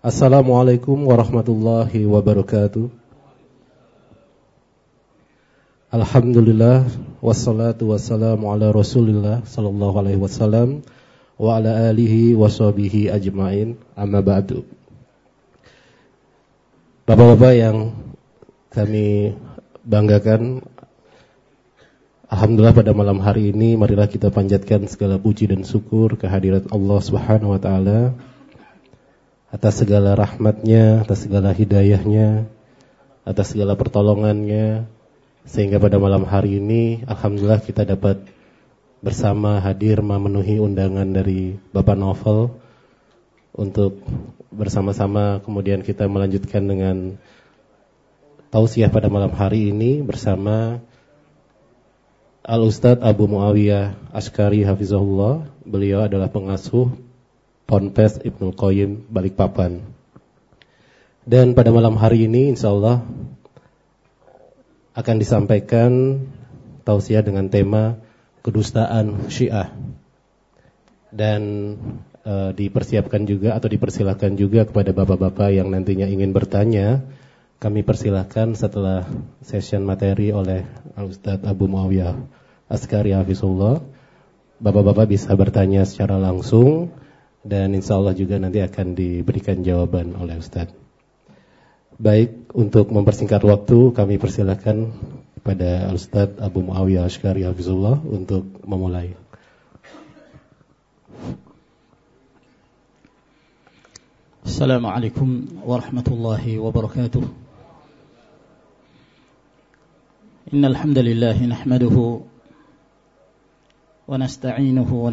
Assalamualaikum warahmatullahi wabarakatuh. Alhamdulillah wassalatu wassalamu ala Rasulillah sallallahu alaihi wasallam wa ala alihi wa sahbihi ajmain. Amma ba'du. Bapak-bapak yang kami banggakan Alhamdulillah pada malam hari ini marilah kita panjatkan segala puji dan syukur kehadirat Allah Subhanahu wa taala atas segala rahmatnya, atas segala hidayahnya, atas segala pertolongannya, sehingga pada malam hari ini Alhamdulillah kita dapat bersama hadir memenuhi undangan dari Bapak Novel untuk bersama-sama kemudian kita melanjutkan dengan tausiah pada malam hari ini bersama Al Ustadz Abu Muawiyah Askari Hafizahullah. Beliau adalah pengasuh Ponpes Ibnu Qayyim Balikpapan. Dan pada malam hari ini insya Allah akan disampaikan tausiah dengan tema kedustaan Syiah. Dan e, dipersiapkan juga atau dipersilahkan juga kepada bapak-bapak yang nantinya ingin bertanya. Kami persilahkan setelah session materi oleh Ustadz Abu Muawiyah Askari Hafizullah. Bapak-bapak bisa bertanya secara langsung dan insya Allah juga nanti akan diberikan jawaban oleh Ustadz. Baik, untuk mempersingkat waktu kami persilakan kepada Ustadz Abu Muawiyah Ashkari Hafizullah untuk memulai. Assalamualaikum warahmatullahi wabarakatuh. Innal hamdalillah nahmaduhu wa nasta'inuhu wa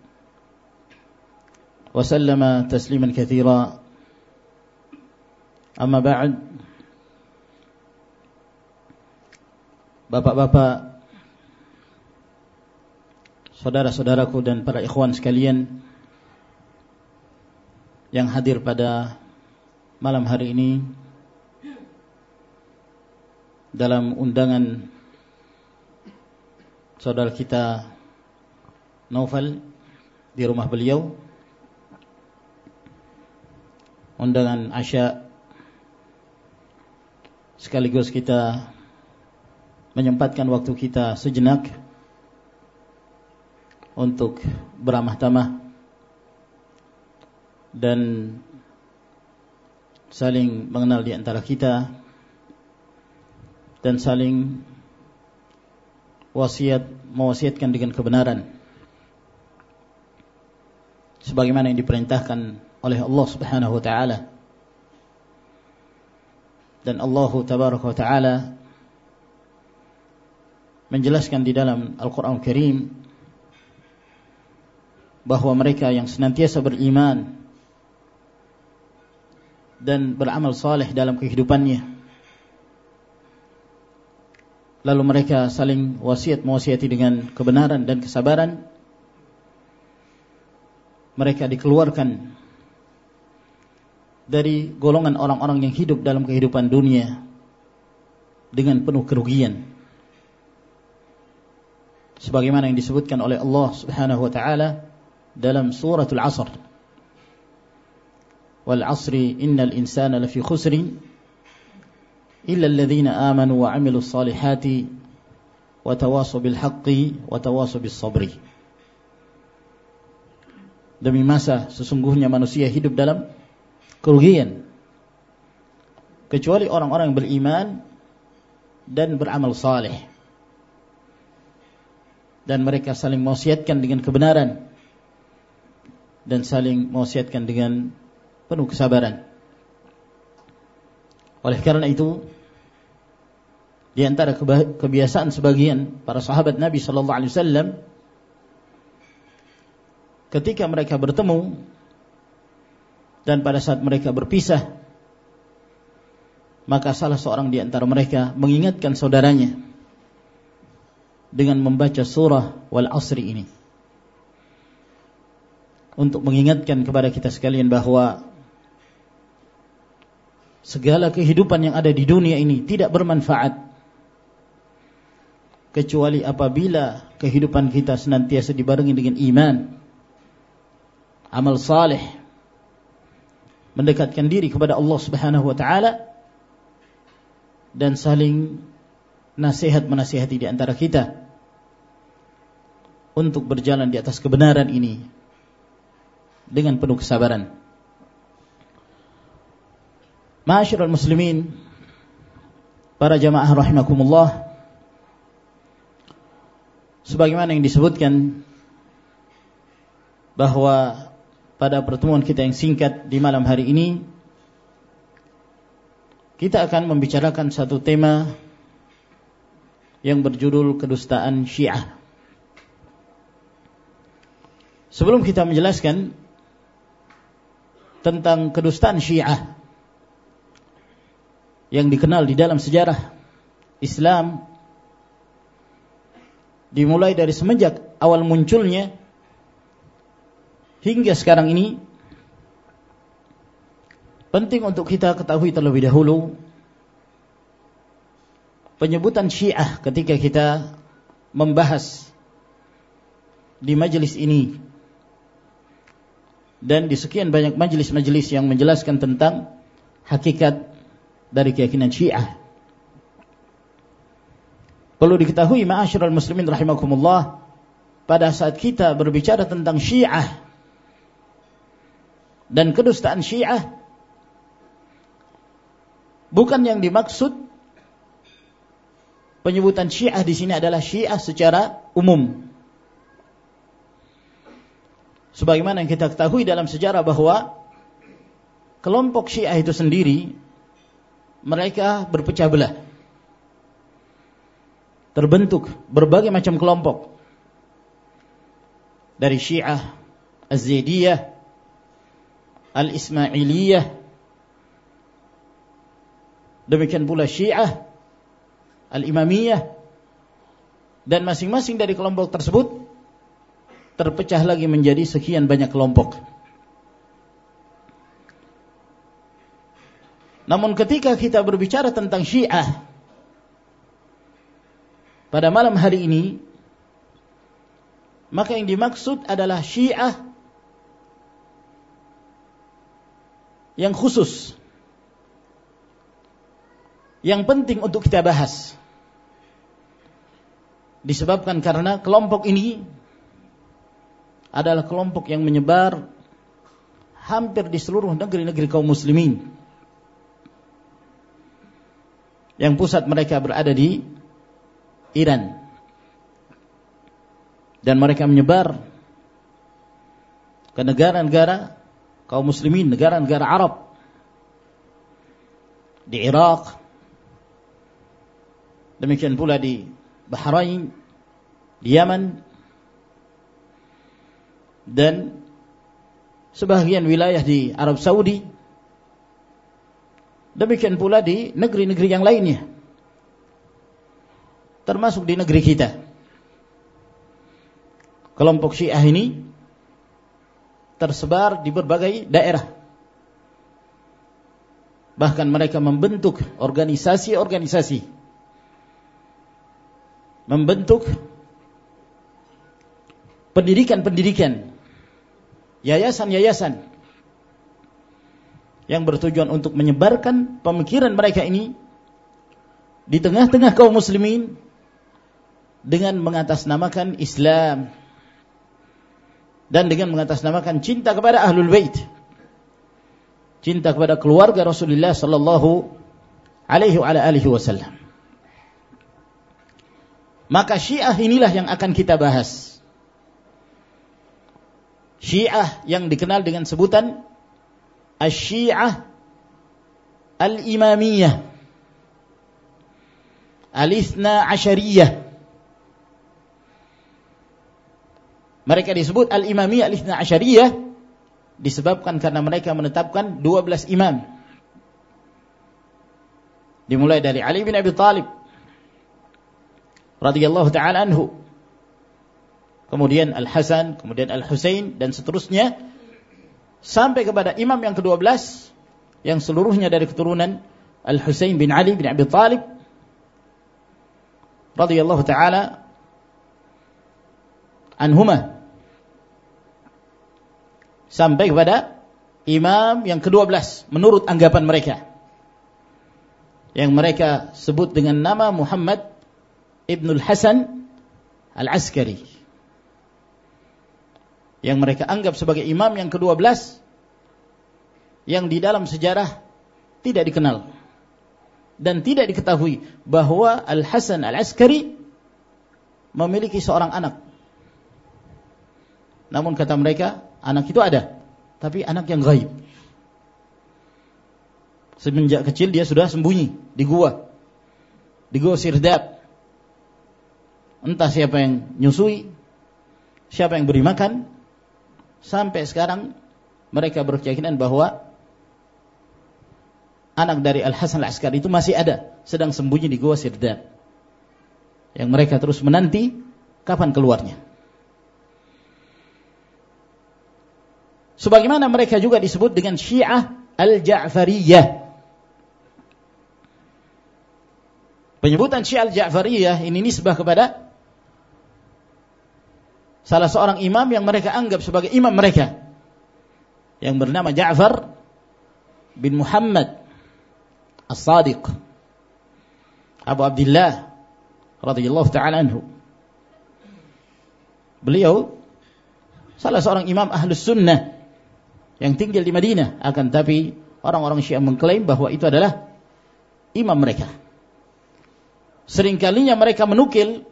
تسليما كثيرا أما بعد Bapak-bapak Saudara-saudaraku dan para ikhwan sekalian Yang hadir pada malam hari ini Dalam undangan Saudara kita Naufal Di rumah beliau undangan Asya. Sekaligus kita menyempatkan waktu kita sejenak untuk beramah tamah dan saling mengenal di antara kita dan saling wasiat mewasiatkan dengan kebenaran. Sebagaimana yang diperintahkan oleh Allah Subhanahu wa taala. Dan Allah tabaraka wa taala menjelaskan di dalam Al-Qur'an Karim bahwa mereka yang senantiasa beriman dan beramal saleh dalam kehidupannya lalu mereka saling wasiat mewasiati dengan kebenaran dan kesabaran mereka dikeluarkan dari golongan orang-orang yang hidup dalam kehidupan dunia dengan penuh kerugian. Sebagaimana yang disebutkan oleh Allah Subhanahu wa taala dalam suratul Asr. Wal 'asri innal insana lafi khusri illa alladhina amanu wa 'amilus salihati wa tawasaw bil haqqi wa tawasaw bis sabri. Demi masa sesungguhnya manusia hidup dalam kerugian. Kecuali orang-orang yang beriman dan beramal saleh. Dan mereka saling mewasiatkan dengan kebenaran. Dan saling mewasiatkan dengan penuh kesabaran. Oleh karena itu di antara kebiasaan sebagian para sahabat Nabi sallallahu alaihi wasallam ketika mereka bertemu dan pada saat mereka berpisah maka salah seorang di antara mereka mengingatkan saudaranya dengan membaca surah wal asri ini. Untuk mengingatkan kepada kita sekalian bahwa segala kehidupan yang ada di dunia ini tidak bermanfaat kecuali apabila kehidupan kita senantiasa dibarengi dengan iman amal saleh mendekatkan diri kepada Allah Subhanahu wa taala dan saling nasihat menasihati di antara kita untuk berjalan di atas kebenaran ini dengan penuh kesabaran. Ma'asyiral muslimin, para jamaah rahimakumullah, sebagaimana yang disebutkan bahwa pada pertemuan kita yang singkat di malam hari ini kita akan membicarakan satu tema yang berjudul kedustaan Syiah. Sebelum kita menjelaskan tentang kedustaan Syiah yang dikenal di dalam sejarah Islam dimulai dari semenjak awal munculnya hingga sekarang ini penting untuk kita ketahui terlebih dahulu penyebutan Syiah ketika kita membahas di majelis ini dan di sekian banyak majelis-majelis yang menjelaskan tentang hakikat dari keyakinan Syiah. Perlu diketahui ma'asyiral muslimin rahimakumullah pada saat kita berbicara tentang Syiah dan kedustaan Syiah bukan yang dimaksud penyebutan Syiah di sini adalah Syiah secara umum. Sebagaimana yang kita ketahui dalam sejarah bahwa kelompok Syiah itu sendiri mereka berpecah belah. Terbentuk berbagai macam kelompok. Dari Syiah Az-Zaidiyah Al-Ismailiyah demikian pula Syiah Al-Imamiyah dan masing-masing dari kelompok tersebut terpecah lagi menjadi sekian banyak kelompok. Namun ketika kita berbicara tentang Syiah pada malam hari ini maka yang dimaksud adalah Syiah yang khusus. Yang penting untuk kita bahas. Disebabkan karena kelompok ini adalah kelompok yang menyebar hampir di seluruh negeri-negeri kaum muslimin. Yang pusat mereka berada di Iran. Dan mereka menyebar ke negara-negara kaum muslimin, negara-negara Arab. Di Irak demikian pula di Bahrain di Yaman. Dan sebagian wilayah di Arab Saudi. Demikian pula di negeri-negeri yang lainnya. Termasuk di negeri kita. Kelompok Syiah ini tersebar di berbagai daerah. Bahkan mereka membentuk organisasi-organisasi. Membentuk pendidikan-pendidikan, yayasan-yayasan yang bertujuan untuk menyebarkan pemikiran mereka ini di tengah-tengah kaum muslimin dengan mengatasnamakan Islam dan dengan mengatasnamakan cinta kepada ahlul bait cinta kepada keluarga Rasulullah sallallahu alaihi wasallam maka Syiah inilah yang akan kita bahas. Syiah yang dikenal dengan sebutan Asy-Syiah Al-Imamiyah. Al-Ithna Asyariyah. Mereka disebut Al-Imamiyah Al-Ithna Asyariyah disebabkan karena mereka menetapkan 12 imam. Dimulai dari Ali bin Abi Thalib radhiyallahu taala anhu. Kemudian Al-Hasan, kemudian Al-Husain dan seterusnya sampai kepada imam yang ke-12 yang seluruhnya dari keturunan Al-Husain bin Ali bin Abi Thalib radhiyallahu taala anhuma sampai kepada imam yang ke-12 menurut anggapan mereka. Yang mereka sebut dengan nama Muhammad Ibnul Hasan Al-Askari. Yang mereka anggap sebagai imam yang ke-12 yang di dalam sejarah tidak dikenal. Dan tidak diketahui bahwa Al-Hasan Al-Askari memiliki seorang anak. Namun kata mereka, anak itu ada, tapi anak yang gaib. Semenjak kecil dia sudah sembunyi di gua. Di gua Sirdab. Entah siapa yang nyusui, siapa yang beri makan, sampai sekarang mereka berkeyakinan bahwa anak dari Al Hasan Al Askari itu masih ada, sedang sembunyi di gua Sirdab. Yang mereka terus menanti kapan keluarnya. Sebagaimana mereka juga disebut dengan Syiah Al-Ja'fariyah. Penyebutan Syiah Al-Ja'fariyah ini nisbah kepada salah seorang imam yang mereka anggap sebagai imam mereka yang bernama Ja'far bin Muhammad As-Sadiq Abu Abdullah radhiyallahu taala anhu. Beliau salah seorang imam Ahlus Sunnah yang tinggal di Madinah. Akan tapi orang-orang Syiah mengklaim bahwa itu adalah imam mereka. Seringkalinya mereka menukil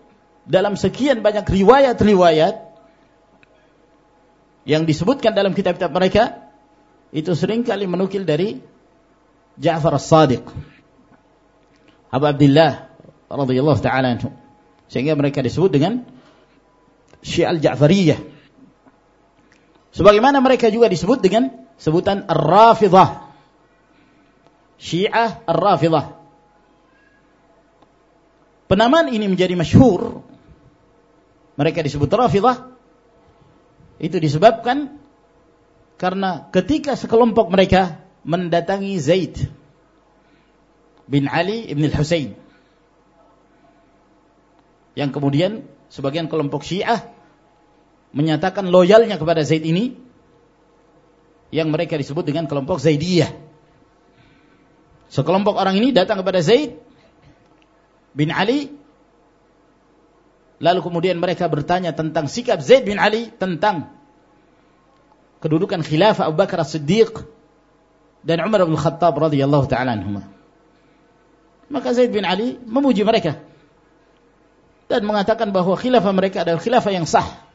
dalam sekian banyak riwayat-riwayat yang disebutkan dalam kitab-kitab mereka itu sering kali menukil dari Ja'far As-Sadiq Abu Abdullah radhiyallahu taala sehingga mereka disebut dengan Syiah Al-Ja'fariyah Sebagaimana mereka juga disebut dengan sebutan Ar-Rafidah. Syiah Ar-Rafidah. Penamaan ini menjadi masyhur. Mereka disebut Rafidah itu disebabkan karena ketika sekelompok mereka mendatangi Zaid bin Ali ibn al-Husain yang kemudian sebagian kelompok Syiah menyatakan loyalnya kepada Zaid ini yang mereka disebut dengan kelompok Zaidiyah. Sekelompok orang ini datang kepada Zaid bin Ali lalu kemudian mereka bertanya tentang sikap Zaid bin Ali tentang kedudukan khilafah Abu Bakar As-Siddiq dan Umar bin Khattab radhiyallahu taala anhuma. Maka Zaid bin Ali memuji mereka dan mengatakan bahwa khilafah mereka adalah khilafah yang sah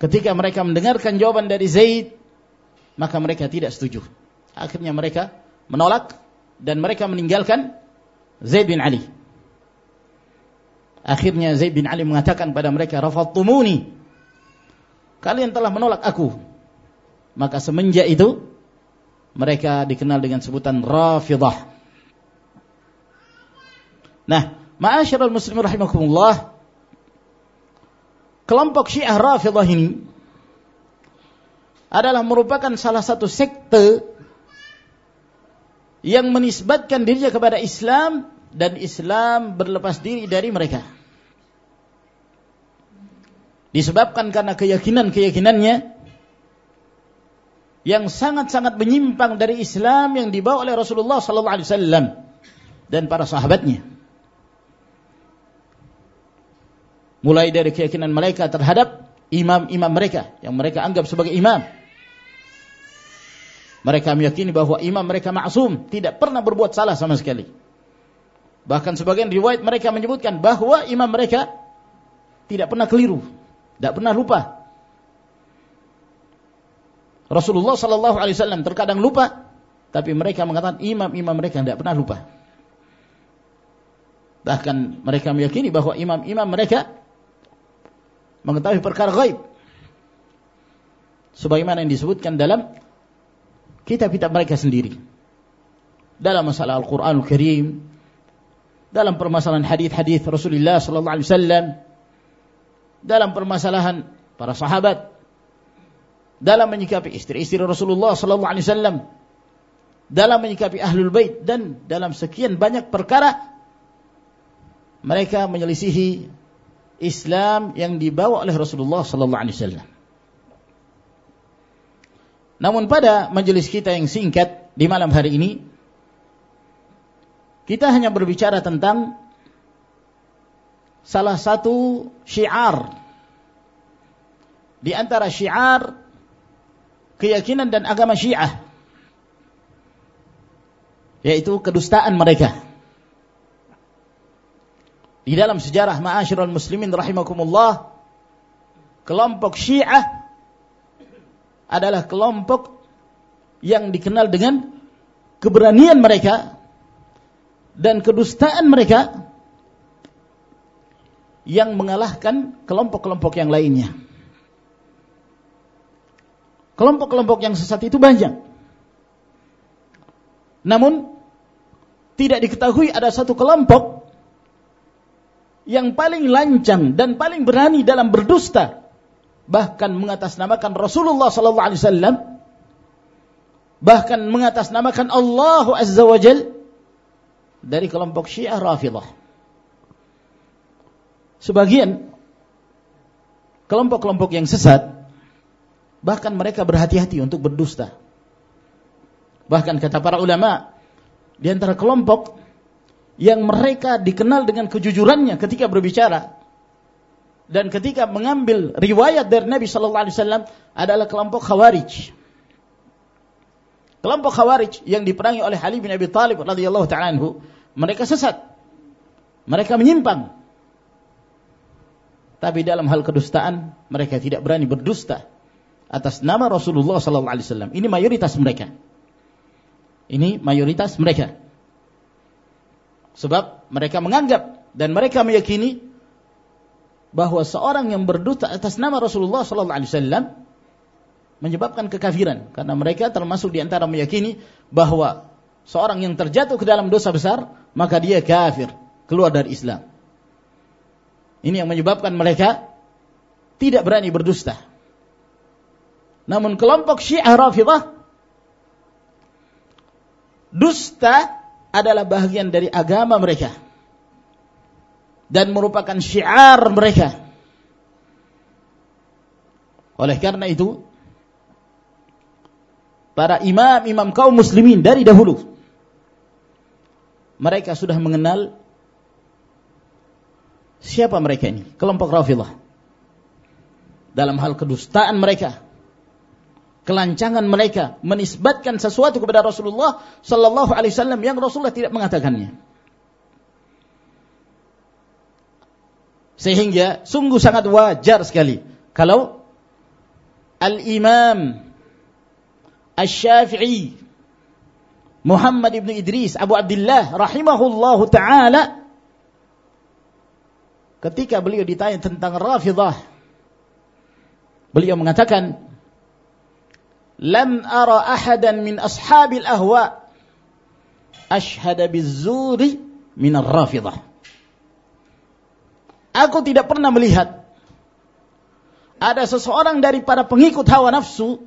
Ketika mereka mendengarkan jawaban dari Zaid, maka mereka tidak setuju. Akhirnya mereka menolak dan mereka meninggalkan Zaid bin Ali. Akhirnya Zaid bin Ali mengatakan pada mereka, "Rafadtumuni." Kalian telah menolak aku. Maka semenjak itu mereka dikenal dengan sebutan Rafidah. Nah, ma'asyiral muslimin rahimakumullah, kelompok Syiah Rafidah ini adalah merupakan salah satu sekte yang menisbatkan dirinya kepada Islam dan Islam berlepas diri dari mereka. Disebabkan karena keyakinan-keyakinannya yang sangat-sangat menyimpang dari Islam yang dibawa oleh Rasulullah sallallahu alaihi wasallam dan para sahabatnya. Mulai dari keyakinan mereka terhadap imam-imam mereka yang mereka anggap sebagai imam. Mereka meyakini bahwa imam mereka maksum, tidak pernah berbuat salah sama sekali. Bahkan sebagian riwayat mereka menyebutkan bahwa imam mereka tidak pernah keliru, tidak pernah lupa. Rasulullah sallallahu alaihi wasallam terkadang lupa, tapi mereka mengatakan imam-imam mereka tidak pernah lupa. Bahkan mereka meyakini bahwa imam-imam mereka mengetahui perkara gaib. sebagaimana yang disebutkan dalam kitab-kitab mereka sendiri. Dalam masalah Al-Qur'anul Karim, dalam permasalahan hadis-hadis Rasulullah sallallahu alaihi wasallam, dalam permasalahan para sahabat, dalam menyikapi istri-istri Rasulullah sallallahu alaihi wasallam, dalam menyikapi ahlul bait dan dalam sekian banyak perkara mereka menyelisihi Islam yang dibawa oleh Rasulullah sallallahu alaihi wasallam. Namun pada majelis kita yang singkat di malam hari ini kita hanya berbicara tentang salah satu syiar di antara syiar keyakinan dan agama Syiah yaitu kedustaan mereka. Di dalam sejarah ma'asyiral muslimin rahimakumullah, kelompok Syiah adalah kelompok yang dikenal dengan keberanian mereka dan kedustaan mereka yang mengalahkan kelompok-kelompok yang lainnya. Kelompok-kelompok yang sesat itu banyak. Namun tidak diketahui ada satu kelompok yang paling lancang dan paling berani dalam berdusta bahkan mengatasnamakan Rasulullah sallallahu alaihi wasallam bahkan mengatasnamakan Allah azza wajal dari kelompok Syiah Rafidah sebagian kelompok-kelompok yang sesat bahkan mereka berhati-hati untuk berdusta. Bahkan kata para ulama di antara kelompok yang mereka dikenal dengan kejujurannya ketika berbicara dan ketika mengambil riwayat dari Nabi sallallahu alaihi wasallam adalah kelompok Khawarij. Kelompok Khawarij yang diperangi oleh Ali bin Abi Thalib radhiyallahu taala anhu, mereka sesat. Mereka menyimpang. Tapi dalam hal kedustaan, mereka tidak berani berdusta atas nama Rasulullah sallallahu alaihi wasallam. Ini mayoritas mereka. Ini mayoritas mereka. Sebab mereka menganggap dan mereka meyakini bahwa seorang yang berdusta atas nama Rasulullah sallallahu alaihi wasallam menyebabkan kekafiran karena mereka termasuk di antara meyakini bahwa seorang yang terjatuh ke dalam dosa besar maka dia kafir, keluar dari Islam. Ini yang menyebabkan mereka tidak berani berdusta. Namun kelompok Syiah Rafidah dusta adalah bagian dari agama mereka dan merupakan syiar mereka. Oleh karena itu, para imam-imam kaum muslimin dari dahulu mereka sudah mengenal siapa mereka ini, kelompok Rafidah. Dalam hal kedustaan mereka, kelancangan mereka menisbatkan sesuatu kepada Rasulullah sallallahu alaihi wasallam yang Rasulullah tidak mengatakannya. Sehingga sungguh sangat wajar sekali kalau Al-Imam Asy-Syafi'i Muhammad ibn Idris Abu Abdullah rahimahullahu taala ketika beliau ditanya tentang Rafidah beliau mengatakan lam ara ahadan min ashabil ahwa ashhada bizzuri min ar-rafidah. Aku tidak pernah melihat ada seseorang dari para pengikut hawa nafsu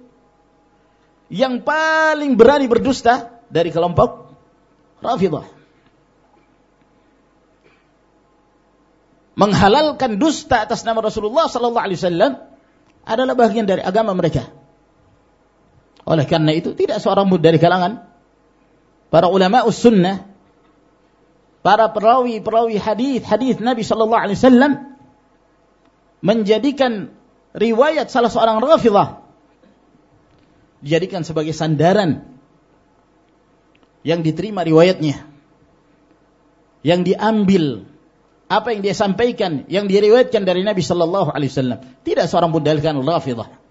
yang paling berani berdusta dari kelompok Rafidah. Menghalalkan dusta atas nama Rasulullah sallallahu alaihi wasallam adalah bagian dari agama mereka. Oleh karena itu tidak seorang pun dari kalangan para ulama sunnah, para perawi-perawi hadis hadis Nabi Shallallahu Alaihi Wasallam menjadikan riwayat salah seorang rafidah dijadikan sebagai sandaran yang diterima riwayatnya, yang diambil apa yang dia sampaikan, yang diriwayatkan dari Nabi Shallallahu Alaihi Wasallam. Tidak seorang pun dari kalangan rafidah.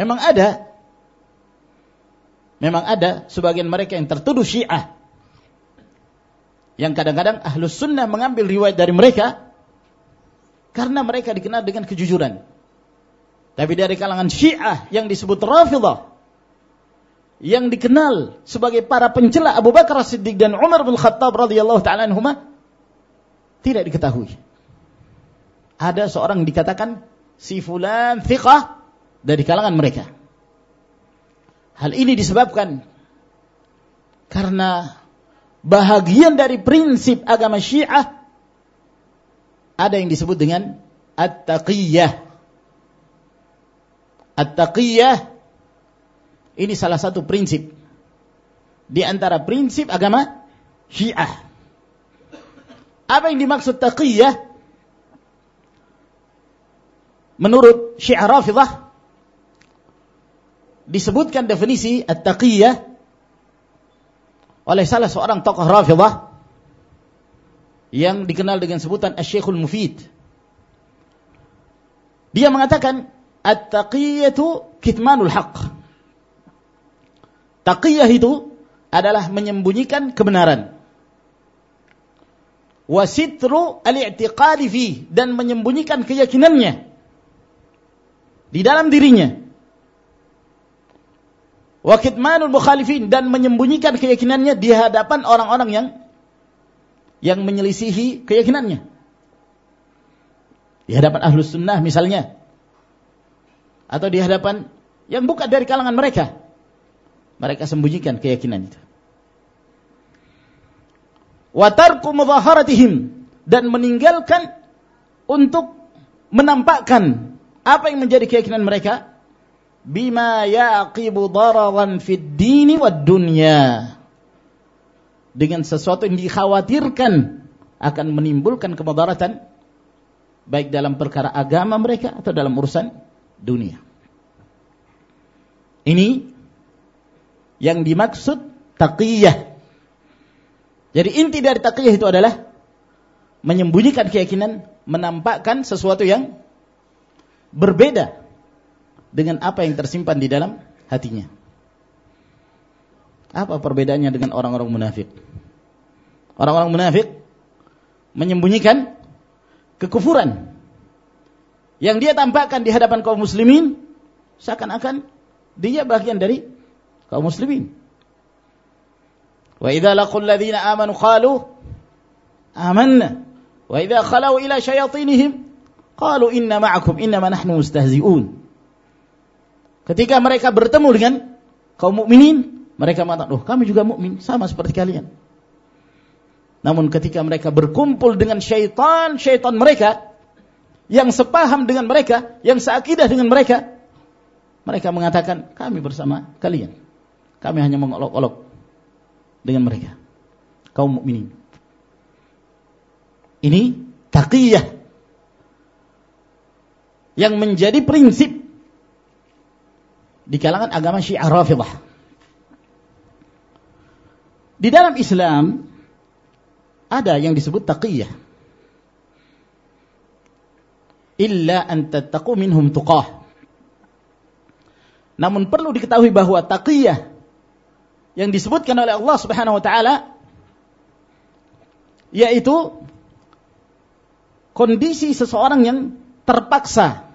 Memang ada. Memang ada sebagian mereka yang tertuduh syiah. Yang kadang-kadang ahlus sunnah mengambil riwayat dari mereka. Karena mereka dikenal dengan kejujuran. Tapi dari kalangan Syiah yang disebut Rafidah yang dikenal sebagai para pencela Abu Bakar Siddiq dan Umar bin Khattab radhiyallahu taala anhuma tidak diketahui. Ada seorang dikatakan si fulan thiqah dari kalangan mereka. Hal ini disebabkan karena bahagian dari prinsip agama Syiah ada yang disebut dengan at-taqiyah. At-taqiyah ini salah satu prinsip di antara prinsip agama Syiah. Apa yang dimaksud taqiyah? Menurut Syiah Rafidah disebutkan definisi at-taqiyah oleh salah seorang tokoh Rafidah yang dikenal dengan sebutan Asy-Syekhul Mufid. Dia mengatakan at-taqiyatu kitmanul haqq. Taqiyah itu adalah menyembunyikan kebenaran. Wasitru al-i'tiqadi fi dan menyembunyikan keyakinannya di dalam dirinya wa kitmanul mukhalifin dan menyembunyikan keyakinannya di hadapan orang-orang yang yang menyelisihi keyakinannya. Di hadapan ahlus sunnah misalnya. Atau di hadapan yang bukan dari kalangan mereka. Mereka sembunyikan keyakinan itu. Watarku dan meninggalkan untuk menampakkan apa yang menjadi keyakinan mereka bima yaqibu dararan fid dini wad dunya dengan sesuatu yang dikhawatirkan akan menimbulkan kemudaratan baik dalam perkara agama mereka atau dalam urusan dunia. Ini yang dimaksud taqiyah. Jadi inti dari taqiyah itu adalah menyembunyikan keyakinan, menampakkan sesuatu yang berbeda dengan apa yang tersimpan di dalam hatinya. Apa perbedaannya dengan orang-orang munafik? Orang-orang munafik menyembunyikan kekufuran yang dia tampakkan di hadapan kaum muslimin seakan-akan dia bagian dari kaum muslimin. Wa idza laqul ladzina amanu qalu amanna wa idza khalau ila syayatinihim qalu inna ma'akum innama nahnu mustahzi'un. Ketika mereka bertemu dengan kaum mukminin, mereka mengatakan, "Oh, kami juga mukmin, sama seperti kalian." Namun ketika mereka berkumpul dengan syaitan, syaitan mereka yang sepaham dengan mereka, yang seakidah dengan mereka, mereka mengatakan, "Kami bersama kalian." Kami hanya mengolok-olok dengan mereka. Kaum mukminin. Ini taqiyah yang menjadi prinsip di kalangan agama Syiah Rafidah. Di dalam Islam ada yang disebut taqiyah. Illa an tattaqu minhum tuqah. Namun perlu diketahui bahwa taqiyah yang disebutkan oleh Allah Subhanahu wa taala yaitu kondisi seseorang yang terpaksa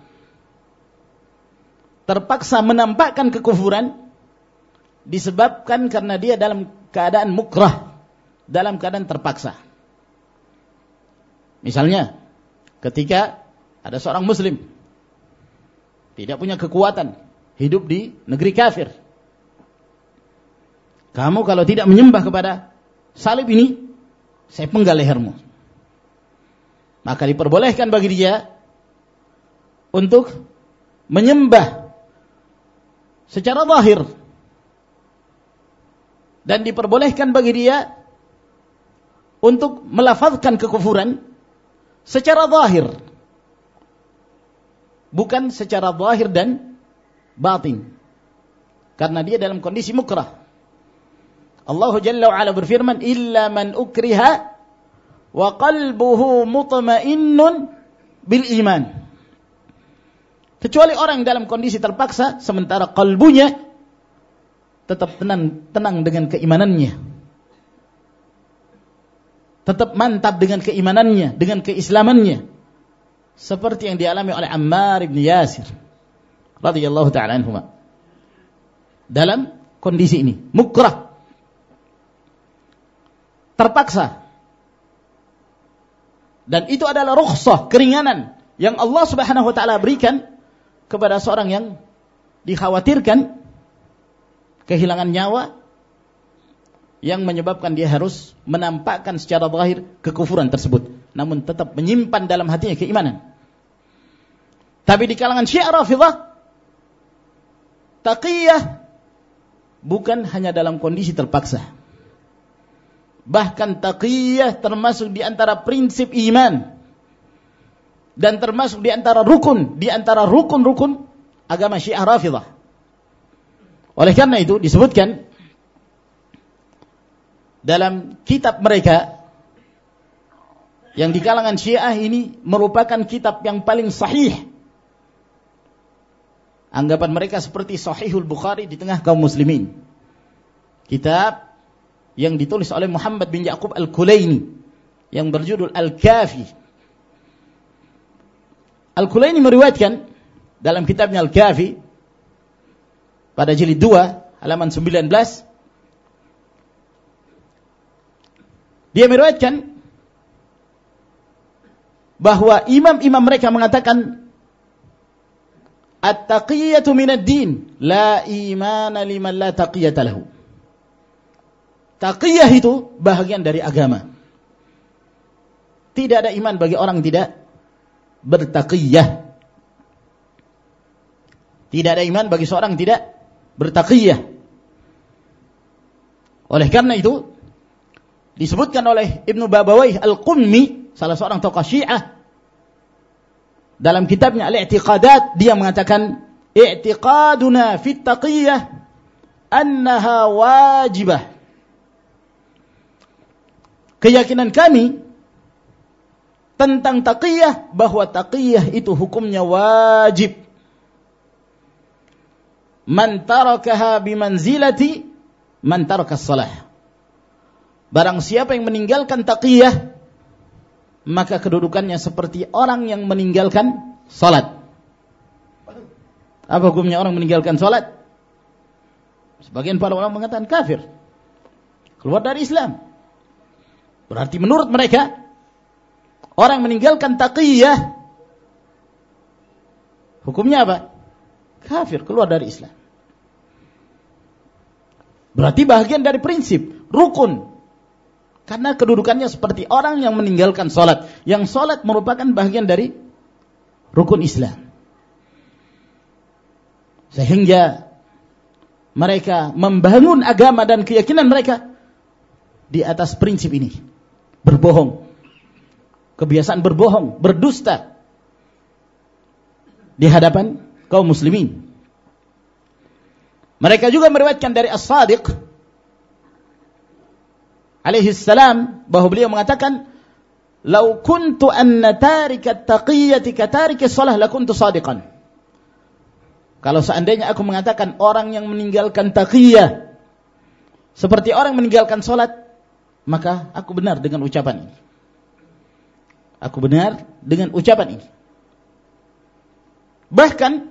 terpaksa menampakkan kekufuran disebabkan karena dia dalam keadaan mukrah, dalam keadaan terpaksa. Misalnya, ketika ada seorang muslim tidak punya kekuatan hidup di negeri kafir. Kamu kalau tidak menyembah kepada salib ini, saya penggal lehermu. Maka diperbolehkan bagi dia untuk menyembah secara zahir. Dan diperbolehkan bagi dia untuk melafazkan kekufuran secara zahir. Bukan secara zahir dan batin. Karena dia dalam kondisi mukrah. Allah Jalla wa ala berfirman illa man ukriha wa qalbuhu mutmainnun bil iman Kecuali orang yang dalam kondisi terpaksa sementara kalbunya tetap tenang, tenang dengan keimanannya. Tetap mantap dengan keimanannya, dengan keislamannya. Seperti yang dialami oleh Ammar ibn Yasir radhiyallahu taala anhuma. Dalam kondisi ini, mukrah. Terpaksa. Dan itu adalah rukhsah, keringanan yang Allah Subhanahu wa taala berikan kepada seorang yang dikhawatirkan kehilangan nyawa yang menyebabkan dia harus menampakkan secara zahir kekufuran tersebut namun tetap menyimpan dalam hatinya keimanan. Tapi di kalangan Syiah Rafidhah taqiyah bukan hanya dalam kondisi terpaksa. Bahkan taqiyah termasuk di antara prinsip iman dan termasuk di antara rukun di antara rukun-rukun agama Syiah Rafidhah oleh karena itu disebutkan dalam kitab mereka yang di kalangan Syiah ini merupakan kitab yang paling sahih. Anggapan mereka seperti Sahihul Bukhari di tengah kaum muslimin. Kitab yang ditulis oleh Muhammad bin Yaqub Al-Kulaini yang berjudul Al-Kafi. Al-Kulaini meriwayatkan dalam kitabnya Al-Kafi pada jilid 2 halaman 19 Dia meriwayatkan bahwa imam-imam mereka mengatakan At-taqiyatu minad din, la imana liman la taqiyata lahu. Taqiyah itu bahagian dari agama. Tidak ada iman bagi orang tidak bertaqiyah. Tidak ada iman bagi seorang tidak bertaqiyah. Oleh karena itu, disebutkan oleh Ibnu Babawai Al-Qummi, salah seorang tokoh Syiah, dalam kitabnya Al-I'tiqadat, dia mengatakan, "I'tiqaduna fit taqiyah annaha wajibah." Keyakinan kami tentang taqiyah bahwa taqiyah itu hukumnya wajib. Man tarakaha bimanzilati man taraka salah. Barang siapa yang meninggalkan taqiyah, maka kedudukannya seperti orang yang meninggalkan salat. Apa hukumnya orang meninggalkan salat? Sebagian para ulama mengatakan kafir. Keluar dari Islam. Berarti menurut mereka, orang meninggalkan taqiyah, hukumnya apa? Kafir, keluar dari Islam. Berarti bagian dari prinsip, rukun, karena kedudukannya seperti orang yang meninggalkan sholat. Yang sholat merupakan bagian dari rukun Islam. Sehingga mereka membangun agama dan keyakinan mereka di atas prinsip ini. Berbohong. Kebiasaan berbohong, berdusta. Di hadapan kaum muslimin. Mereka juga meriwayatkan dari As-Sadiq alaihi salam bahwa beliau mengatakan lau kuntu anna tarika taqiyati ka tariki salah la kuntu sadiqan kalau seandainya aku mengatakan orang yang meninggalkan taqiyah seperti orang meninggalkan salat maka aku benar dengan ucapan ini aku benar dengan ucapan ini bahkan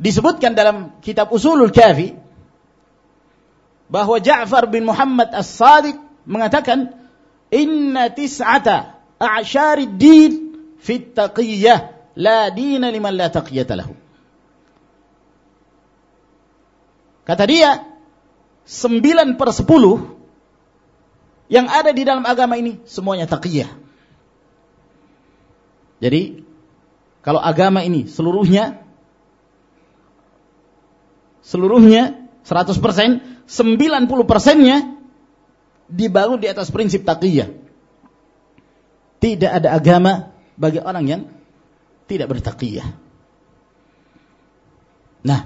disebutkan dalam kitab Usulul Kafi bahwa Ja'far bin Muhammad As-Sadiq mengatakan inna tis'ata a'syarid din fit taqiyah la dina liman la taqiyata lahu. Kata dia, sembilan per sepuluh yang ada di dalam agama ini semuanya taqiyah. Jadi, kalau agama ini seluruhnya seluruhnya 100% 90 persennya dibangun di atas prinsip taqiyah. Tidak ada agama bagi orang yang tidak bertaqiyah. Nah,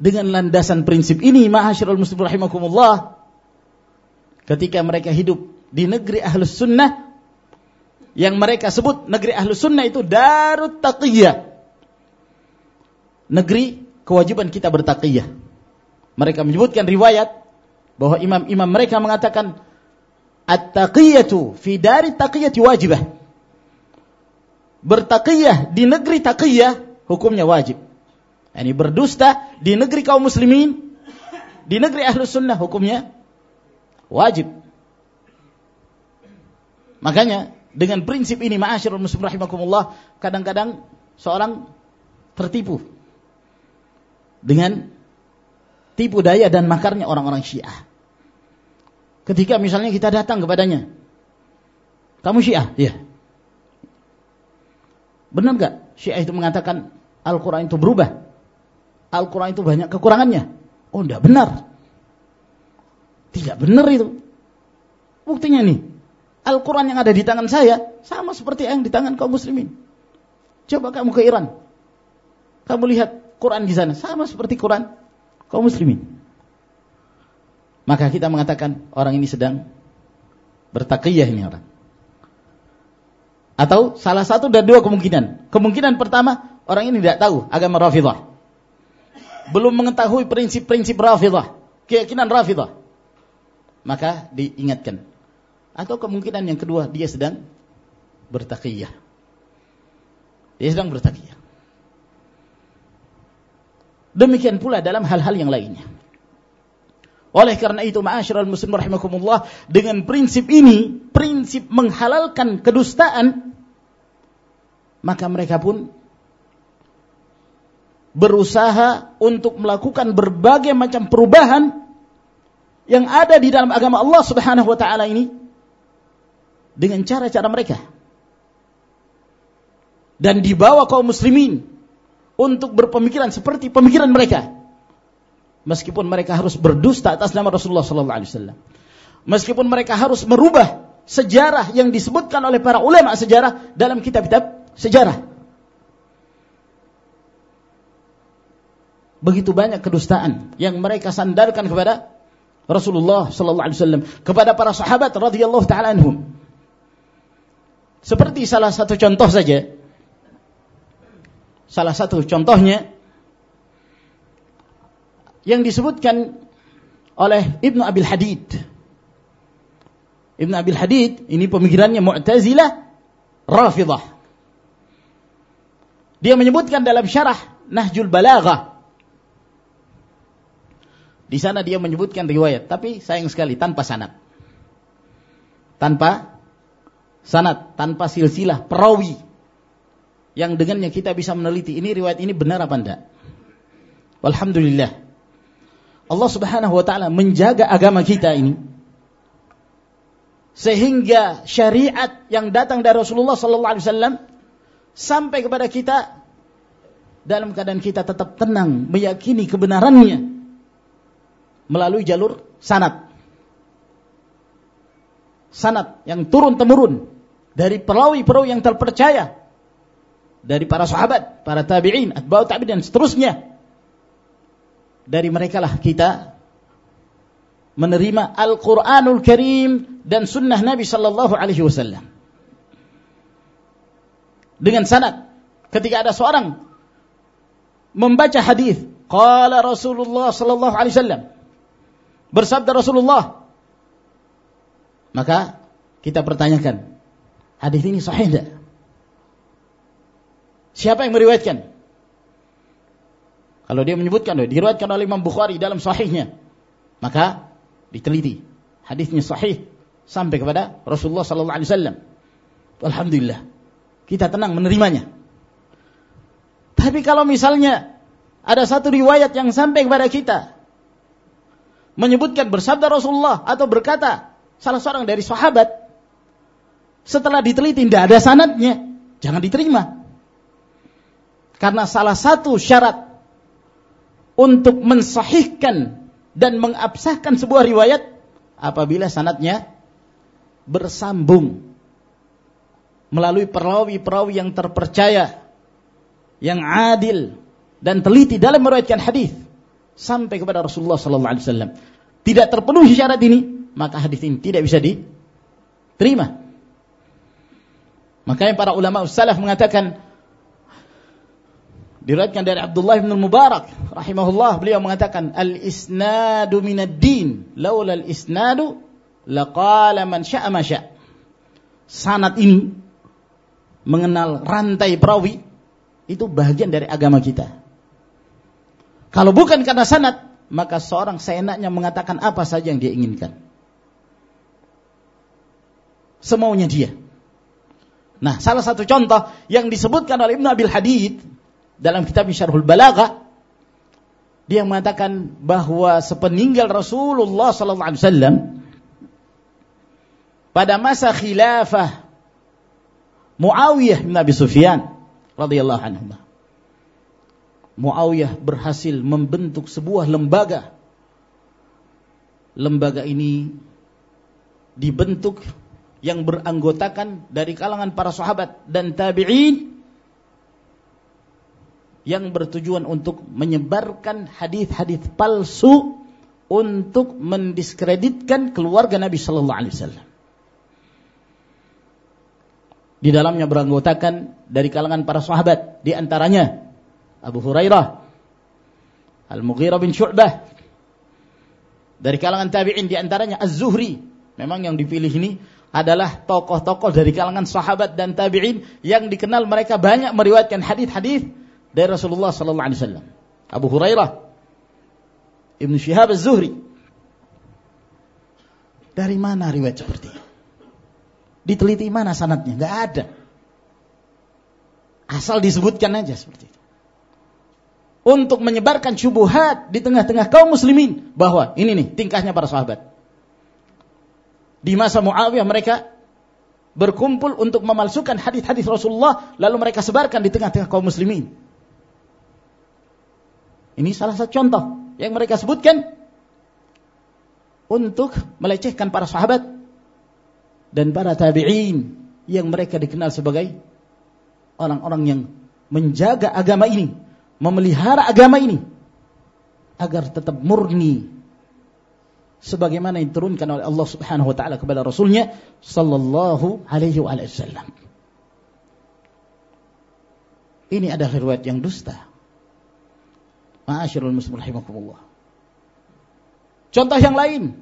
dengan landasan prinsip ini, ma'asyiral muslimin rahimakumullah, ketika mereka hidup di negeri ahlus sunnah, yang mereka sebut negeri ahlus sunnah itu darut taqiyah. Negeri kewajiban kita bertaqiyah. Mereka menyebutkan riwayat bahwa imam-imam mereka mengatakan at-taqiyatu fi dari taqiyati wajibah. Bertaqiyah di negeri taqiyah hukumnya wajib. Ini berdusta di negeri kaum muslimin, di negeri ahlus sunnah hukumnya wajib. Makanya dengan prinsip ini ma'asyarul muslim rahimakumullah, kadang-kadang seorang tertipu dengan tipu daya dan makarnya orang-orang Syiah. Ketika misalnya kita datang kepadanya, kamu Syiah? Iya. Benar nggak? Syiah itu mengatakan Al-Quran itu berubah. Al-Quran itu banyak kekurangannya. Oh, tidak benar. Tidak benar itu. Buktinya nih, Al-Quran yang ada di tangan saya sama seperti yang di tangan kaum muslimin. Coba kamu ke Iran. Kamu lihat Quran di sana sama seperti Quran kaum muslimin. Maka kita mengatakan orang ini sedang bertakiyah ini orang. Atau salah satu dari dua kemungkinan. Kemungkinan pertama, orang ini tidak tahu agama Rafidah. Belum mengetahui prinsip-prinsip Rafidah, keyakinan Rafidah. Maka diingatkan, atau kemungkinan yang kedua, dia sedang bertakiyah. Dia sedang bertakiyah. Demikian pula dalam hal-hal yang lainnya. Oleh karena itu, ma'asyiral muslim rahimakumullah, dengan prinsip ini, prinsip menghalalkan kedustaan, maka mereka pun berusaha untuk melakukan berbagai macam perubahan yang ada di dalam agama Allah Subhanahu wa taala ini dengan cara-cara mereka. Dan dibawa kaum muslimin untuk berpemikiran seperti pemikiran mereka. Meskipun mereka harus berdusta atas nama Rasulullah sallallahu alaihi wasallam. Meskipun mereka harus merubah sejarah yang disebutkan oleh para ulama sejarah dalam kitab-kitab sejarah. Begitu banyak kedustaan yang mereka sandarkan kepada Rasulullah sallallahu alaihi wasallam, kepada para sahabat radhiyallahu taala anhum. Seperti salah satu contoh saja. Salah satu contohnya yang disebutkan oleh Ibnu Abil Hadid. Ibnu Abil Hadid ini pemikirannya Mu'tazilah Rafidah. Dia menyebutkan dalam syarah Nahjul Balaghah di sana dia menyebutkan riwayat, tapi sayang sekali tanpa sanad. Tanpa sanat tanpa silsilah perawi yang dengannya kita bisa meneliti ini riwayat ini benar apa enggak. Alhamdulillah. Allah Subhanahu wa taala menjaga agama kita ini sehingga syariat yang datang dari Rasulullah sallallahu alaihi wasallam sampai kepada kita dalam keadaan kita tetap tenang meyakini kebenarannya melalui jalur sanat sanat yang turun temurun dari perawi-perawi yang terpercaya dari para sahabat, para tabi'in, atba'ut tabi'in dan seterusnya. Dari mereka lah kita menerima Al-Qur'anul Karim dan sunnah Nabi sallallahu alaihi wasallam. Dengan sanad ketika ada seorang membaca hadis, qala Rasulullah sallallahu alaihi wasallam. Bersabda Rasulullah. Maka kita pertanyakan, Hadis ini sahih tidak? Siapa yang meriwayatkan? Kalau dia menyebutkan, diriwayatkan oleh Imam Bukhari dalam sahihnya, maka diteliti. Hadisnya sahih sampai kepada Rasulullah sallallahu alaihi wasallam. Alhamdulillah. Kita tenang menerimanya. Tapi kalau misalnya ada satu riwayat yang sampai kepada kita menyebutkan bersabda Rasulullah atau berkata salah seorang dari sahabat setelah diteliti tidak ada sanatnya, jangan diterima. Karena salah satu syarat untuk mensahihkan dan mengabsahkan sebuah riwayat apabila sanatnya bersambung melalui perawi-perawi yang terpercaya, yang adil dan teliti dalam meriwayatkan hadis sampai kepada Rasulullah sallallahu alaihi wasallam. Tidak terpenuhi syarat ini, maka hadis ini tidak bisa diterima. Makanya para ulama salaf mengatakan diriwayatkan dari Abdullah bin Mubarak rahimahullah beliau mengatakan al-isnadu minad din laula al-isnadu laqala man syaa ma syaa sanad ini mengenal rantai perawi itu bagian dari agama kita. Kalau bukan karena sanad, maka seorang seenaknya mengatakan apa saja yang dia inginkan. Semaunya dia. Nah, salah satu contoh yang disebutkan oleh Ibn Abil Hadid dalam kitab Syarhul Balaghah dia mengatakan bahwa sepeninggal Rasulullah sallallahu alaihi wasallam pada masa khilafah Muawiyah bin Abi Sufyan radhiyallahu anhu. Muawiyah berhasil membentuk sebuah lembaga. Lembaga ini dibentuk yang beranggotakan dari kalangan para sahabat dan tabi'in yang bertujuan untuk menyebarkan hadis-hadis palsu untuk mendiskreditkan keluarga Nabi sallallahu alaihi wasallam. Di dalamnya beranggotakan dari kalangan para sahabat, di antaranya Abu Hurairah, Al-Mughirah bin Syu'bah. Dari kalangan tabi'in di antaranya Az-Zuhri. Memang yang dipilih ini adalah tokoh-tokoh dari kalangan sahabat dan tabi'in yang dikenal mereka banyak meriwayatkan hadis-hadis dari Rasulullah sallallahu alaihi wasallam. Abu Hurairah, Ibnu Syihab Az-Zuhri. Dari mana riwayat seperti ini? Diteliti mana sanatnya? Enggak ada. Asal disebutkan aja seperti itu. Untuk menyebarkan syubhat di tengah-tengah kaum muslimin bahwa ini nih tingkahnya para sahabat. Di masa Muawiyah mereka berkumpul untuk memalsukan hadis-hadis Rasulullah lalu mereka sebarkan di tengah-tengah kaum muslimin. Ini salah satu contoh yang mereka sebutkan untuk melecehkan para sahabat dan para tabi'in yang mereka dikenal sebagai orang-orang yang menjaga agama ini, memelihara agama ini agar tetap murni sebagaimana yang diturunkan oleh Allah Subhanahu wa taala kepada rasulnya sallallahu alaihi wasallam. Ini adalah riwayat yang dusta. Ma'asyiral muslimin rahimakumullah. Contoh yang lain.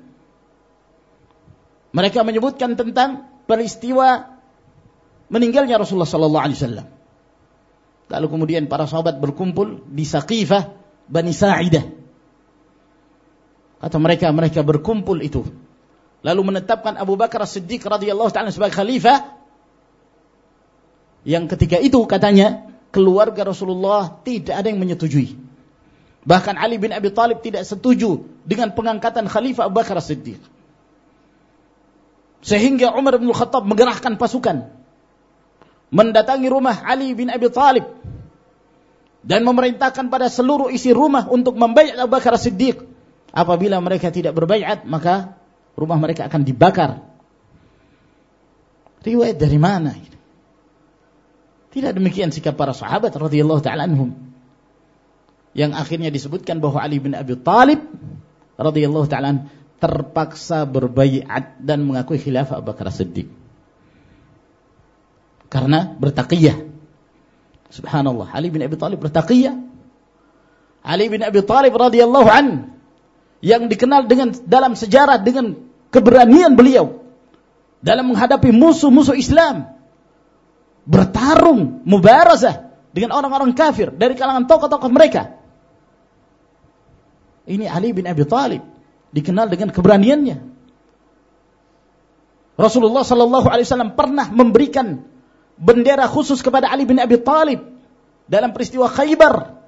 Mereka menyebutkan tentang peristiwa meninggalnya Rasulullah sallallahu alaihi wasallam. Lalu kemudian para sahabat berkumpul di Saqifah Bani Sa'idah atau mereka mereka berkumpul itu. Lalu menetapkan Abu Bakar As-Siddiq radhiyallahu taala sebagai khalifah. Yang ketika itu katanya keluarga Rasulullah tidak ada yang menyetujui. Bahkan Ali bin Abi Thalib tidak setuju dengan pengangkatan khalifah Abu Bakar As-Siddiq. Sehingga Umar bin Khattab menggerahkan pasukan. Mendatangi rumah Ali bin Abi Thalib dan memerintahkan pada seluruh isi rumah untuk membayar Abu Bakar As-Siddiq Apabila mereka tidak berbaiat, maka rumah mereka akan dibakar. Riwayat dari mana? Tidak demikian sikap para sahabat radhiyallahu taala anhum. Yang akhirnya disebutkan bahwa Ali bin Abi Thalib radhiyallahu taala terpaksa berbaiat dan mengakui khilafah Abu Bakar Siddiq. Karena bertaqiyah. Subhanallah, Ali bin Abi Thalib bertaqiyah. Ali bin Abi Thalib radhiyallahu anhu yang dikenal dengan dalam sejarah dengan keberanian beliau dalam menghadapi musuh-musuh Islam bertarung mubarazah dengan orang-orang kafir dari kalangan tokoh-tokoh mereka. Ini Ali bin Abi Thalib dikenal dengan keberaniannya. Rasulullah Shallallahu Alaihi Wasallam pernah memberikan bendera khusus kepada Ali bin Abi Thalib dalam peristiwa Khaybar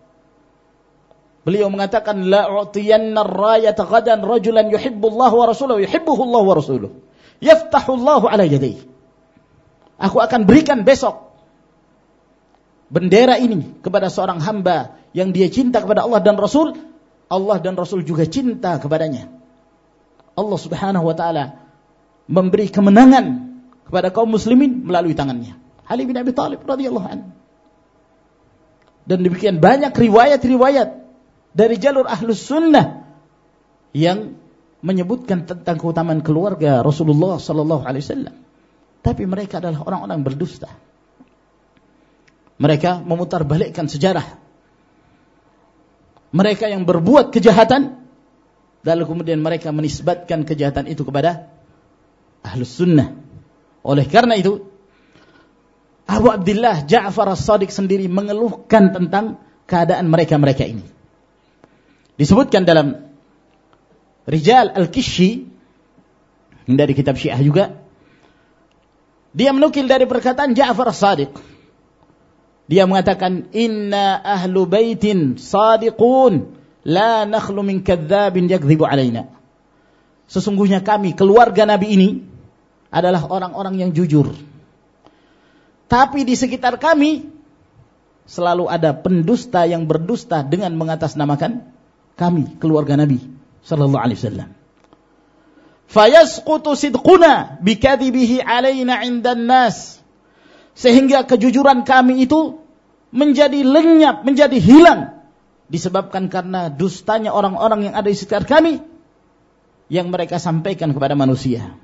Beliau mengatakan la u'tiyanna ar-rayata ghadan rajulan yuhibbullah wa rasuluhu yuhibbuhu Allah wa rasuluhu. Yaftahu Allah ala. Aku akan berikan besok bendera ini kepada seorang hamba yang dia cinta kepada Allah dan Rasul, Allah dan Rasul juga cinta kepadanya. Allah Subhanahu wa taala memberi kemenangan kepada kaum muslimin melalui tangannya. Ali bin Abi Thalib radhiyallahu anhu. Dan demikian banyak riwayat-riwayat dari jalur ahlus sunnah yang menyebutkan tentang keutamaan keluarga Rasulullah Sallallahu Alaihi Wasallam. Tapi mereka adalah orang-orang berdusta. Mereka memutar balikkan sejarah. Mereka yang berbuat kejahatan, lalu kemudian mereka menisbatkan kejahatan itu kepada ahlus sunnah. Oleh karena itu, Abu Abdullah Ja'far as-Sadiq sendiri mengeluhkan tentang keadaan mereka-mereka ini. Disebutkan dalam Rijal Al-Kishi dari kitab Syiah juga dia menukil dari perkataan Ja'far as-Sadiq. Dia mengatakan inna ahlu baitin sadiqun la nakhlu min kadzabin yakdzibu alaina. Sesungguhnya kami keluarga Nabi ini adalah orang-orang yang jujur tapi di sekitar kami selalu ada pendusta yang berdusta dengan mengatasnamakan kami, keluarga Nabi sallallahu alaihi wasallam. Fayasqutu sidquna bikadibihi alaina 'indan nas. Sehingga kejujuran kami itu menjadi lenyap, menjadi hilang disebabkan karena dustanya orang-orang yang ada di sekitar kami yang mereka sampaikan kepada manusia.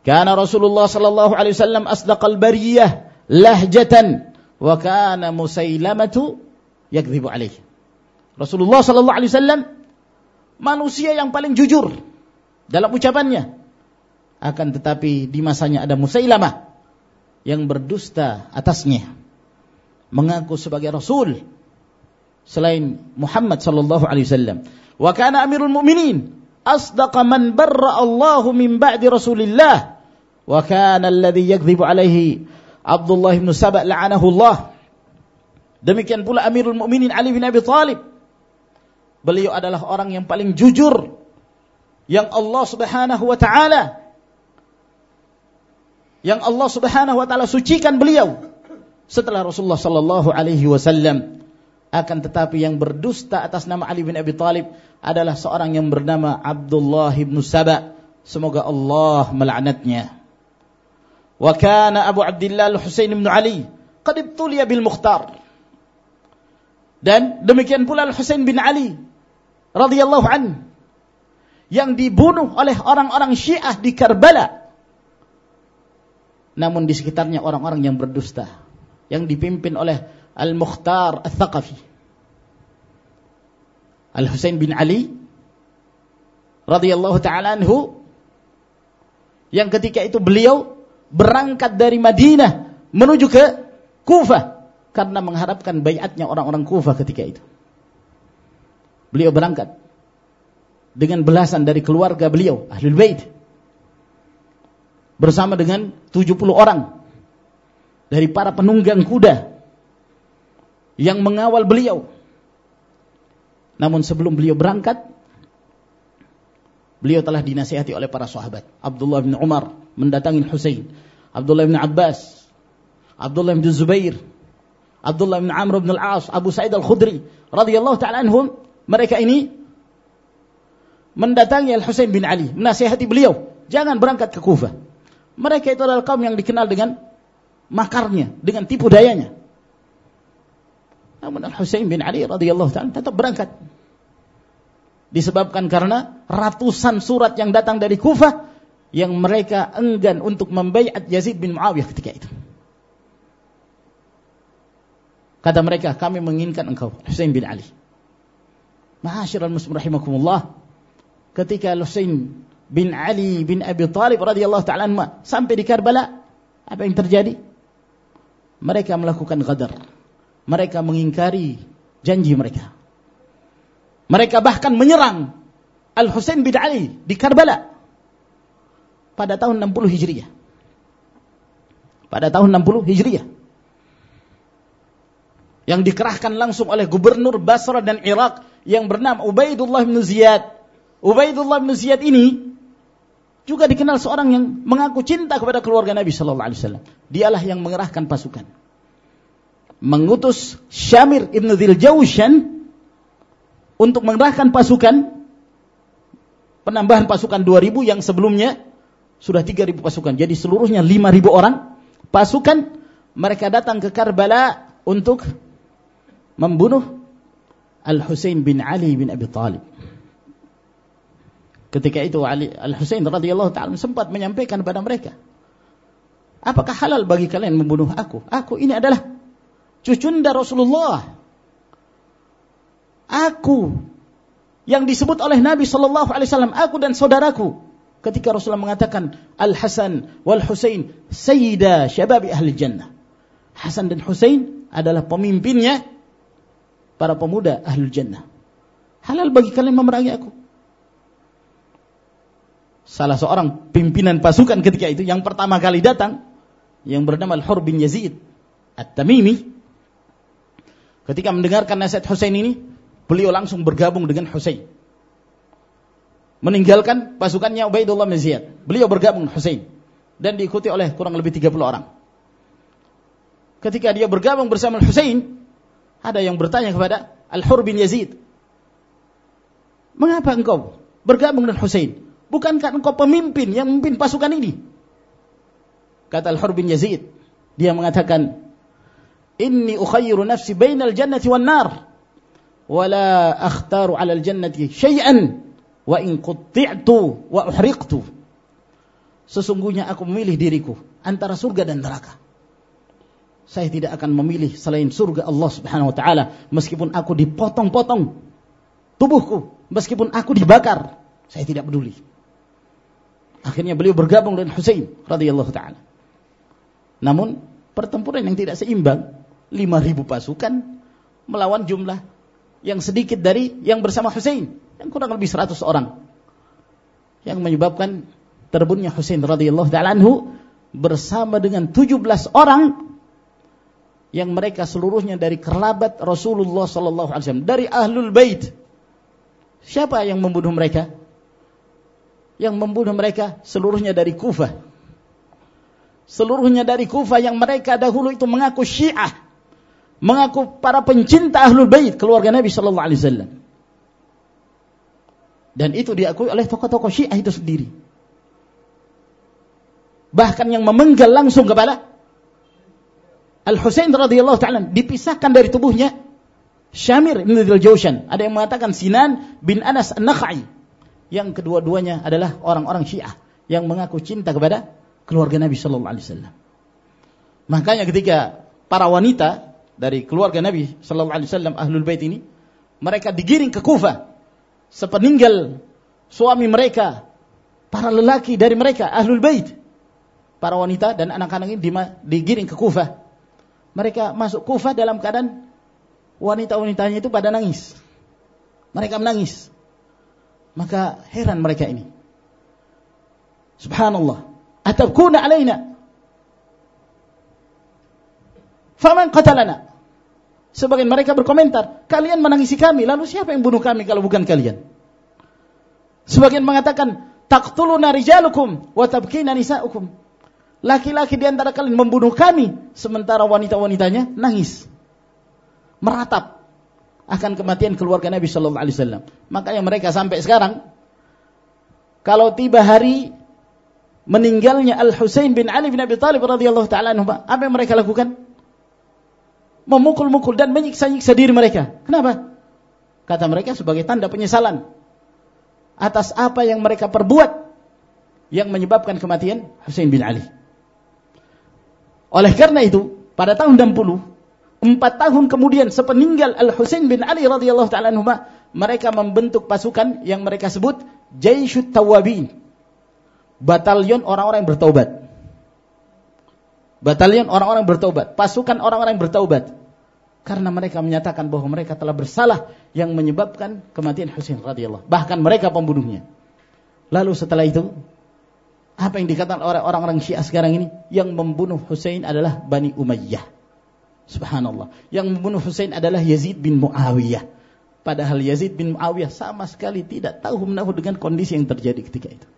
Karena Rasulullah sallallahu alaihi wasallam asdaqal bariyah lahjatan wa kana Musailamatu yakdzibu alaihi. Rasulullah sallallahu alaihi wasallam manusia yang paling jujur dalam ucapannya. Akan tetapi di masanya ada Musailamah yang berdusta atasnya. Mengaku sebagai rasul selain Muhammad sallallahu alaihi wasallam. Wa kana Amirul Mukminin asdaqa man barra Allahu min ba'di Rasulillah wa kana alladhi yakdhibu alaihi Abdullah bin la'anahu Allah demikian pula Amirul Mukminin Ali bin Abi Thalib beliau adalah orang yang paling jujur yang Allah Subhanahu wa taala yang Allah Subhanahu wa taala sucikan beliau setelah Rasulullah sallallahu alaihi wasallam. Akan tetapi yang berdusta atas nama Ali bin Abi Thalib adalah seorang yang bernama Abdullah bin Saba. Semoga Allah melaknatnya. Wa kana Abu Abdullah Al-Husain bin Ali qad ibtuliya bil Mukhtar. Dan demikian pula Al-Husain bin Ali radhiyallahu an yang dibunuh oleh orang-orang Syiah di Karbala. Namun di sekitarnya orang-orang yang berdusta yang dipimpin oleh Al-Mukhtar Al-Thaqafi. Al-Husain bin Ali radhiyallahu taala anhu yang ketika itu beliau berangkat dari Madinah menuju ke Kufah karena mengharapkan bayatnya orang-orang Kufah ketika itu. Beliau berangkat dengan belasan dari keluarga beliau, Ahlul Bait. Bersama dengan 70 orang dari para penunggang kuda yang mengawal beliau. Namun sebelum beliau berangkat, beliau telah dinasihati oleh para sahabat. Abdullah bin Umar mendatangi Husain, Abdullah bin Abbas, Abdullah bin Zubair, Abdullah bin Amr bin Al-As, Abu Sa'id Al-Khudri radhiyallahu taala anhum, mereka ini mendatangi Al-Husain bin Ali, menasihati beliau, jangan berangkat ke Kufah. Mereka itu adalah kaum yang dikenal dengan makarnya, dengan tipu dayanya. Namun Al-Husain bin Ali radhiyallahu taala tetap berangkat. Disebabkan karena ratusan surat yang datang dari Kufah yang mereka enggan untuk membaiat Yazid bin Muawiyah ketika itu. Kata mereka, kami menginginkan engkau, Husain bin Ali. Ma'asyiral muslim rahimakumullah. Ketika Husain bin Ali bin Abi Talib radhiyallahu taala sampai di Karbala, apa yang terjadi? Mereka melakukan qadar mereka mengingkari janji mereka. Mereka bahkan menyerang Al-Husain bin Ali di Karbala pada tahun 60 Hijriah. Pada tahun 60 Hijriah. Yang dikerahkan langsung oleh gubernur Basra dan Irak yang bernama Ubaidullah bin Ziyad. Ubaidullah bin Ziyad ini juga dikenal seorang yang mengaku cinta kepada keluarga Nabi sallallahu alaihi wasallam. Dialah yang mengerahkan pasukan mengutus Syamir ibn Dhil Jawshan untuk mengerahkan pasukan penambahan pasukan 2000 yang sebelumnya sudah 3000 pasukan. Jadi seluruhnya 5000 orang pasukan mereka datang ke Karbala untuk membunuh Al-Husain bin Ali bin Abi Talib. Ketika itu Ali Al-Husain radhiyallahu taala sempat menyampaikan kepada mereka, "Apakah halal bagi kalian membunuh aku? Aku ini adalah cucunda Rasulullah. Aku yang disebut oleh Nabi Shallallahu Alaihi Wasallam, aku dan saudaraku. Ketika Rasulullah mengatakan Al Hasan wal Husain Sayyida Syababi Ahli Jannah. Hasan dan Husain adalah pemimpinnya para pemuda ahlul jannah. Halal bagi kalian memerangi aku. Salah seorang pimpinan pasukan ketika itu yang pertama kali datang yang bernama Al-Hur bin Yazid At-Tamimi ketika mendengarkan nasihat Husain ini beliau langsung bergabung dengan Husain. Meninggalkan pasukannya Ubaidullah bin Ziyad. Beliau bergabung Husain. Dan diikuti oleh kurang lebih 30 orang. Ketika dia bergabung bersama Husain ada yang bertanya kepada Al-Hur bin Yazid mengapa engkau bergabung dengan Husain? Bukankah engkau pemimpin yang memimpin pasukan ini? Kata Al-Hur bin Yazid, dia mengatakan, "Inni ukhayyiru nafsi bainal jannati wan nar, wa la akhtaru 'ala al-jannati syai'an wa in qutti'tu wa uhriqtu." Sesungguhnya aku memilih diriku antara surga dan neraka. Saya tidak akan memilih selain surga Allah Subhanahu wa taala meskipun aku dipotong-potong tubuhku, meskipun aku dibakar, saya tidak peduli. Akhirnya beliau bergabung dengan Husain radhiyallahu taala. Namun pertempuran yang tidak seimbang, 5000 pasukan melawan jumlah yang sedikit dari yang bersama Hussein, yang kurang lebih 100 orang. Yang menyebabkan terbunuhnya Hussein radhiyallahu taala anhu bersama dengan 17 orang yang mereka seluruhnya dari kerabat Rasulullah sallallahu alaihi wasallam, dari ahlul bait. Siapa yang membunuh mereka? Yang membunuh mereka seluruhnya dari Kufah seluruhnya dari Kufah yang mereka dahulu itu mengaku Syiah, mengaku para pencinta Ahlul Bait, keluarga Nabi sallallahu alaihi wasallam. Dan itu diakui oleh tokoh-tokoh Syiah itu sendiri. Bahkan yang memenggal langsung kepada Al-Husain radhiyallahu taala dipisahkan dari tubuhnya Syamir bin Al-Jawshan. Ada yang mengatakan Sinan bin Anas An-Nakhai. Yang kedua-duanya adalah orang-orang Syiah yang mengaku cinta kepada keluarga Nabi Shallallahu Alaihi Wasallam. Makanya ketika para wanita dari keluarga Nabi Shallallahu Alaihi Wasallam ahlul bait ini mereka digiring ke Kufa. Sepeninggal suami mereka para lelaki dari mereka ahlul bait. Para wanita dan anak-anak ini digiring ke Kufa. Mereka masuk Kufa dalam keadaan wanita-wanitanya itu pada nangis. Mereka menangis. Maka heran mereka ini. Subhanallah. Atabkuna alaina? Faman qatalana? Sebagian mereka berkomentar, kalian menangisi kami, lalu siapa yang bunuh kami kalau bukan kalian? Sebagian mengatakan, taqtuluna rijalukum wa tabkina nisa'ukum. Laki-laki di antara kalian membunuh kami, sementara wanita-wanitanya nangis. Meratap akan kematian keluarga Nabi sallallahu alaihi wasallam. Makanya mereka sampai sekarang kalau tiba hari meninggalnya Al Husain bin Ali bin Abi Thalib radhiyallahu taala apa yang mereka lakukan? Memukul-mukul dan menyiksa-nyiksa diri mereka. Kenapa? Kata mereka sebagai tanda penyesalan atas apa yang mereka perbuat yang menyebabkan kematian Husain bin Ali. Oleh karena itu, pada tahun 60, empat tahun kemudian sepeninggal Al Husain bin Ali radhiyallahu taala anhu, mereka membentuk pasukan yang mereka sebut Jaisyut Tawabin batalion orang-orang yang bertobat. Batalion orang-orang bertobat, pasukan orang-orang yang bertobat. Karena mereka menyatakan bahwa mereka telah bersalah yang menyebabkan kematian Husain radhiyallahu. Bahkan mereka pembunuhnya. Lalu setelah itu apa yang dikatakan oleh orang-orang Syiah sekarang ini? Yang membunuh Husain adalah Bani Umayyah. Subhanallah. Yang membunuh Husain adalah Yazid bin Muawiyah. Padahal Yazid bin Muawiyah sama sekali tidak tahu menahu dengan kondisi yang terjadi ketika itu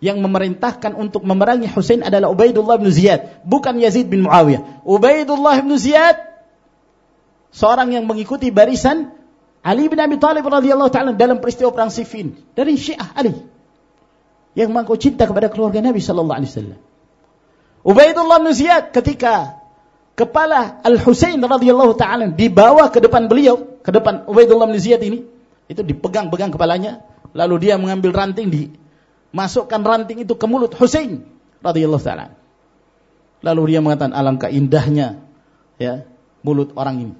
yang memerintahkan untuk memerangi Husain adalah Ubaidullah bin Ziyad, bukan Yazid bin Muawiyah. Ubaidullah bin Ziyad seorang yang mengikuti barisan Ali bin Abi Thalib radhiyallahu taala dalam peristiwa perang Siffin dari Syiah Ali yang mengaku cinta kepada keluarga Nabi sallallahu alaihi wasallam. Ubaidullah bin Ziyad ketika kepala Al Husain radhiyallahu taala dibawa ke depan beliau, ke depan Ubaidullah bin Ziyad ini, itu dipegang-pegang kepalanya, lalu dia mengambil ranting di masukkan ranting itu ke mulut Husain radhiyallahu taala. Lalu dia mengatakan alangkah indahnya ya mulut orang ini.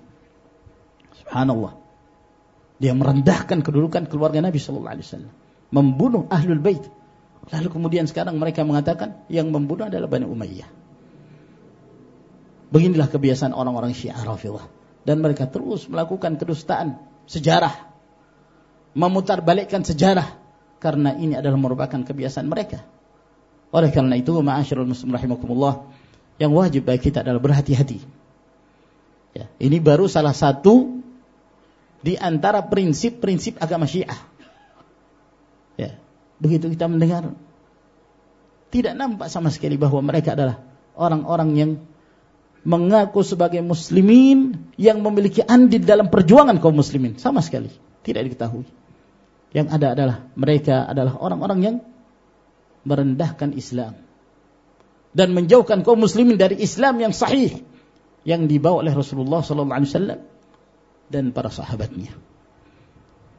Subhanallah. Dia merendahkan kedudukan keluarga Nabi sallallahu alaihi wasallam, membunuh ahlul bait. Lalu kemudian sekarang mereka mengatakan yang membunuh adalah Bani Umayyah. Beginilah kebiasaan orang-orang Syiah Rafidhah dan mereka terus melakukan kedustaan sejarah memutarbalikkan sejarah karena ini adalah merupakan kebiasaan mereka. Oleh karena itu, ma'asyiral muslim rahimakumullah, yang wajib bagi kita adalah berhati-hati. Ya, ini baru salah satu di antara prinsip-prinsip agama Syiah. Ya, begitu kita mendengar tidak nampak sama sekali bahwa mereka adalah orang-orang yang mengaku sebagai muslimin yang memiliki andil dalam perjuangan kaum muslimin sama sekali tidak diketahui yang ada adalah mereka adalah orang-orang yang merendahkan Islam dan menjauhkan kaum muslimin dari Islam yang sahih yang dibawa oleh Rasulullah sallallahu alaihi wasallam dan para sahabatnya.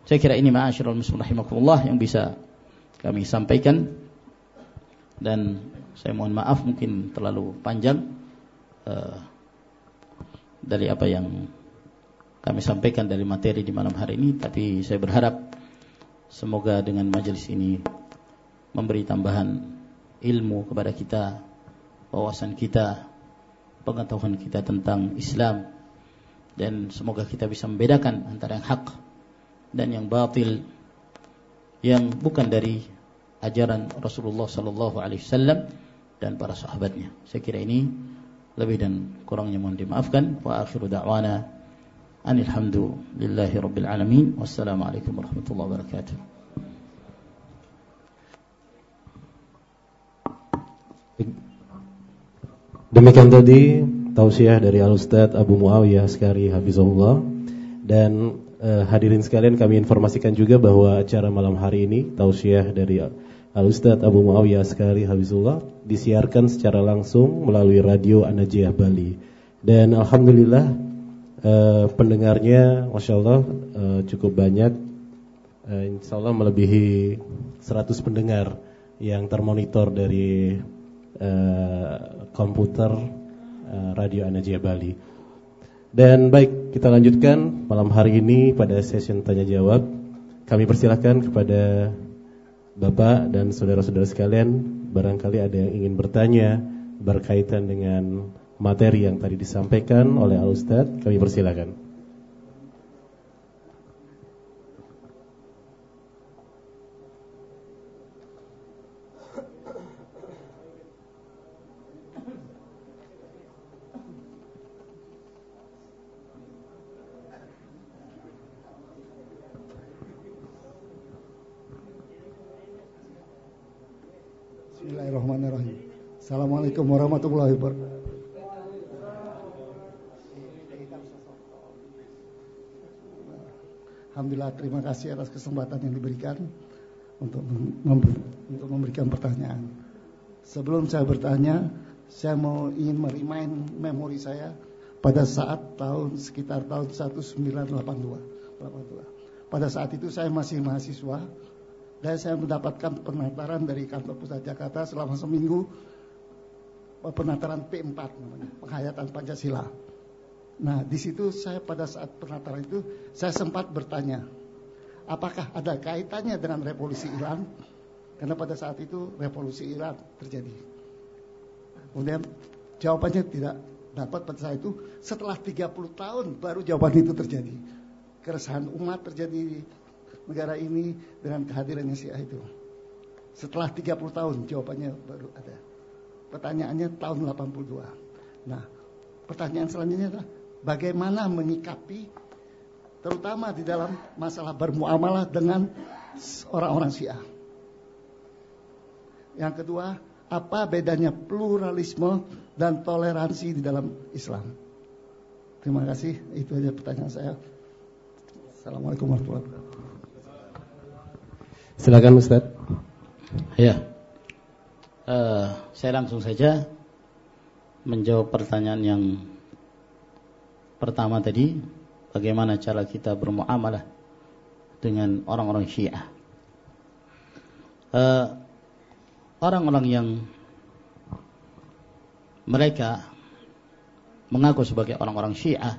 Saya kira ini ma'asyiral muslimin rahimakumullah yang bisa kami sampaikan dan saya mohon maaf mungkin terlalu panjang uh, dari apa yang kami sampaikan dari materi di malam hari ini tapi saya berharap semoga dengan majelis ini memberi tambahan ilmu kepada kita wawasan kita pengetahuan kita tentang Islam dan semoga kita bisa membedakan antara yang hak dan yang batil yang bukan dari ajaran Rasulullah sallallahu alaihi wasallam dan para sahabatnya. Saya kira ini lebih dan kurangnya mohon dimaafkan. Wa akhiru da'wana anil alamin. Wassalamualaikum warahmatullahi wabarakatuh. Demikian tadi tausiah dari Al Ustaz Abu Muawiyah Askari Habizullah dan eh, hadirin sekalian kami informasikan juga bahwa acara malam hari ini tausiah dari Al Ustaz Abu Muawiyah Askari Habizullah disiarkan secara langsung melalui radio Anajiyah Bali. Dan alhamdulillah uh, pendengarnya Masya Allah uh, cukup banyak. Uh, insya Allah melebihi 100 pendengar yang termonitor dari uh, komputer uh, radio Anajiyah Bali. Dan baik, kita lanjutkan malam hari ini pada session tanya jawab. Kami persilahkan kepada Bapak dan saudara-saudara sekalian, barangkali ada yang ingin bertanya berkaitan dengan materi yang tadi disampaikan oleh Al Ustaz, kami persilakan. Assalamualaikum warahmatullahi wabarakatuh. Alhamdulillah terima kasih atas kesempatan yang diberikan untuk untuk memberikan pertanyaan. Sebelum saya bertanya, saya mau ingin merimain memori saya pada saat tahun sekitar tahun 1982. 82. Pada saat itu saya masih mahasiswa dan saya mendapatkan penataran dari kantor pusat Jakarta selama seminggu penataran P4 namanya, penghayatan Pancasila. Nah, di situ saya pada saat penataran itu saya sempat bertanya, apakah ada kaitannya dengan revolusi Iran? Karena pada saat itu revolusi Iran terjadi. Kemudian jawabannya tidak dapat pada saat itu setelah 30 tahun baru jawaban itu terjadi. Keresahan umat terjadi di negara ini dengan kehadirannya Syiah itu. Setelah 30 tahun jawabannya baru ada. Pertanyaannya tahun 82. Nah, pertanyaan selanjutnya adalah bagaimana menyikapi terutama di dalam masalah bermuamalah dengan orang-orang Syiah. Yang kedua, apa bedanya pluralisme dan toleransi di dalam Islam? Terima kasih, itu aja pertanyaan saya. Assalamualaikum warahmatullahi wabarakatuh. Silakan Ustaz. Ya uh, saya langsung saja menjawab pertanyaan yang pertama tadi, bagaimana cara kita bermuamalah dengan orang-orang Syiah. eh, orang-orang yang mereka mengaku sebagai orang-orang Syiah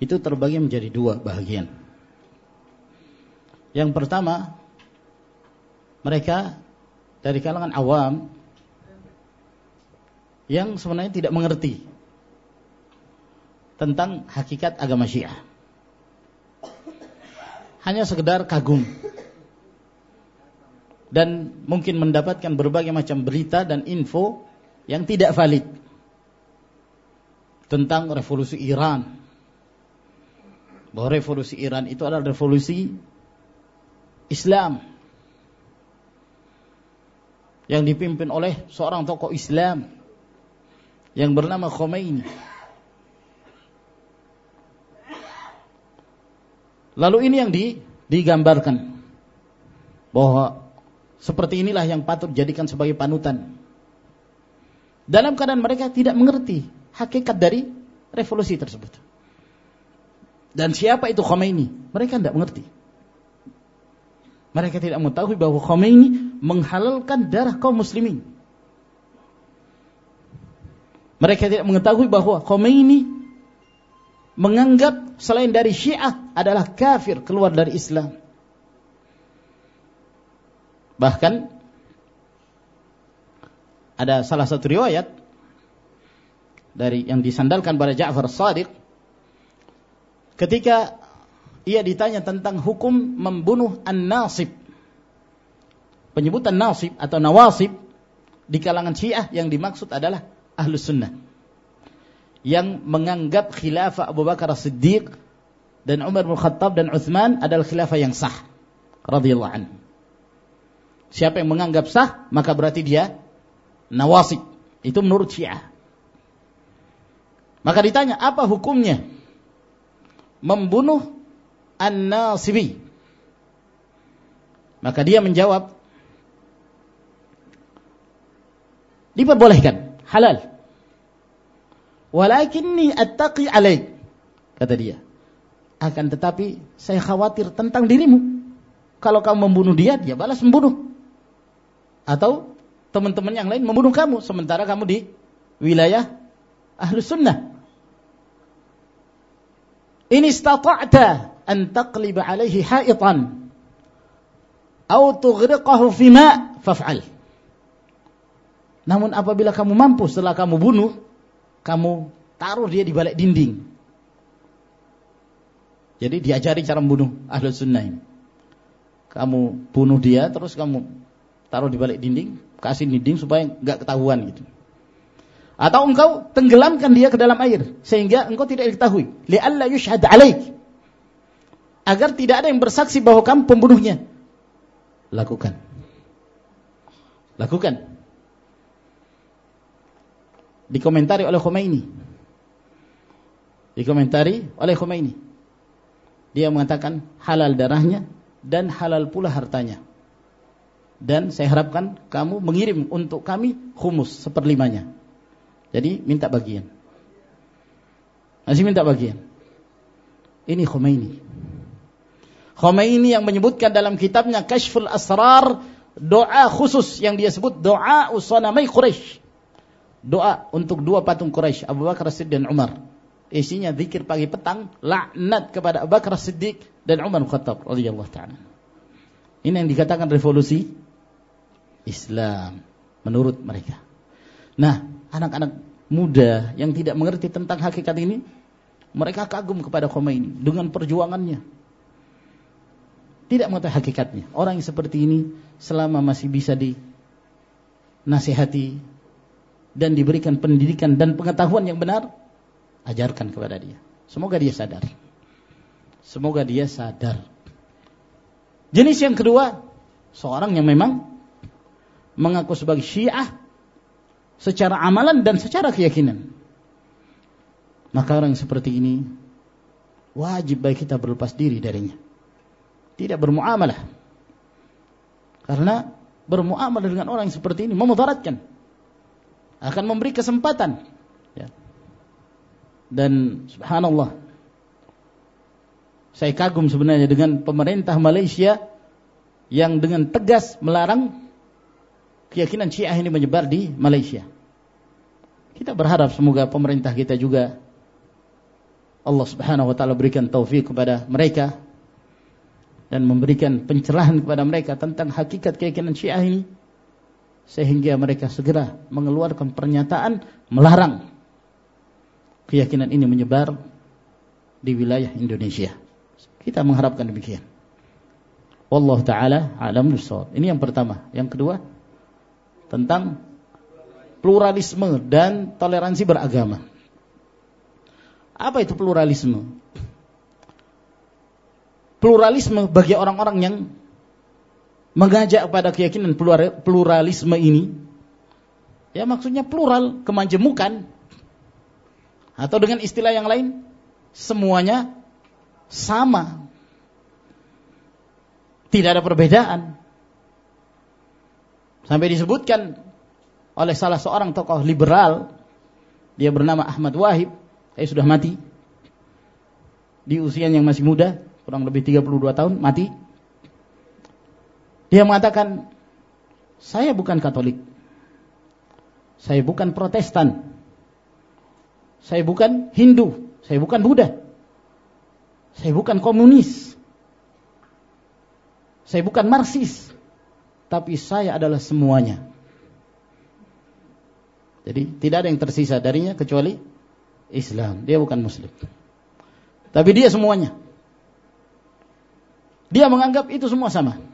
itu terbagi menjadi dua bagian. Yang pertama, mereka dari kalangan awam yang sebenarnya tidak mengerti tentang hakikat agama Syiah. Hanya sekedar kagum dan mungkin mendapatkan berbagai macam berita dan info yang tidak valid tentang revolusi Iran. Bahwa revolusi Iran itu adalah revolusi Islam yang dipimpin oleh seorang tokoh Islam yang bernama Khomeini. Lalu ini yang di, digambarkan bahwa seperti inilah yang patut dijadikan sebagai panutan. Dalam keadaan mereka tidak mengerti hakikat dari revolusi tersebut. Dan siapa itu Khomeini? Mereka tidak mengerti. Mereka tidak mengetahui bahwa Khomeini menghalalkan darah kaum muslimin. Mereka tidak mengetahui bahwa Khomeini menganggap selain dari Syiah adalah kafir keluar dari Islam. Bahkan ada salah satu riwayat dari yang disandalkan pada Ja'far Sadiq ketika ia ditanya tentang hukum membunuh an-nasib. Penyebutan nasib atau nawasib di kalangan Syiah yang dimaksud adalah Ahlus Sunnah yang menganggap khilafah Abu Bakar As-Siddiq dan Umar bin Khattab dan Uthman adalah khilafah yang sah radhiyallahu anhu. Siapa yang menganggap sah, maka berarti dia nawasib. Itu menurut Syiah. Maka ditanya, apa hukumnya membunuh an-nasibi? Maka dia menjawab, diperbolehkan, halal. Walakinni attaqi alaik. Kata dia. Akan tetapi saya khawatir tentang dirimu. Kalau kamu membunuh dia, dia balas membunuh. Atau teman-teman yang lain membunuh kamu. Sementara kamu di wilayah ahlus sunnah. In istata'ta an taqlib alaihi haitan. Au tughriqahu fi ma' faf'al. Namun apabila kamu mampu setelah kamu bunuh, kamu taruh dia di balik dinding. Jadi diajari cara membunuh ahlu sunnah ini. Kamu bunuh dia, terus kamu taruh di balik dinding, kasih dinding supaya nggak ketahuan gitu. Atau engkau tenggelamkan dia ke dalam air sehingga engkau tidak diketahui. Li'alla yushhad alaik. Agar tidak ada yang bersaksi bahwa kamu pembunuhnya. Lakukan. Lakukan dikomentari oleh Khomeini. Dikomentari oleh Khomeini. Dia mengatakan halal darahnya dan halal pula hartanya. Dan saya harapkan kamu mengirim untuk kami humus seperlimanya. Jadi minta bagian. Masih minta bagian. Ini Khomeini. Khomeini yang menyebutkan dalam kitabnya Kashful Asrar doa khusus yang dia sebut doa usanamai Quraisy doa untuk dua patung Quraisy, Abu Bakar Siddiq dan Umar. Isinya zikir pagi petang, laknat kepada Abu Bakar Siddiq dan Umar Khattab radhiyallahu taala. Ini yang dikatakan revolusi Islam menurut mereka. Nah, anak-anak muda yang tidak mengerti tentang hakikat ini, mereka kagum kepada Khomeini dengan perjuangannya. Tidak mengetahui hakikatnya. Orang yang seperti ini selama masih bisa dinasihati, dan diberikan pendidikan dan pengetahuan yang benar, ajarkan kepada dia. Semoga dia sadar. Semoga dia sadar. Jenis yang kedua, seorang yang memang mengaku sebagai Syiah secara amalan dan secara keyakinan. Maka orang seperti ini wajib baik kita berlepas diri darinya. Tidak bermuamalah. Karena bermuamalah dengan orang seperti ini memudaratkan akan memberi kesempatan. Ya. Dan subhanallah, saya kagum sebenarnya dengan pemerintah Malaysia yang dengan tegas melarang keyakinan Syiah ini menyebar di Malaysia. Kita berharap semoga pemerintah kita juga Allah Subhanahu wa taala berikan taufik kepada mereka dan memberikan pencerahan kepada mereka tentang hakikat keyakinan Syiah ini sehingga mereka segera mengeluarkan pernyataan melarang keyakinan ini menyebar di wilayah Indonesia. Kita mengharapkan demikian. Allah taala alam bisawab. Ini yang pertama. Yang kedua tentang pluralisme dan toleransi beragama. Apa itu pluralisme? Pluralisme bagi orang-orang yang mengajak pada keyakinan pluralisme ini. Ya maksudnya plural kemajemukan atau dengan istilah yang lain semuanya sama. Tidak ada perbedaan. Sampai disebutkan oleh salah seorang tokoh liberal dia bernama Ahmad Wahib. Eh sudah mati. Di usia yang masih muda kurang lebih 32 tahun mati dia mengatakan, saya bukan Katolik. Saya bukan Protestan. Saya bukan Hindu. Saya bukan Buddha. Saya bukan komunis. Saya bukan Marxis. Tapi saya adalah semuanya. Jadi tidak ada yang tersisa darinya kecuali Islam. Dia bukan Muslim. Tapi dia semuanya. Dia menganggap itu semua sama.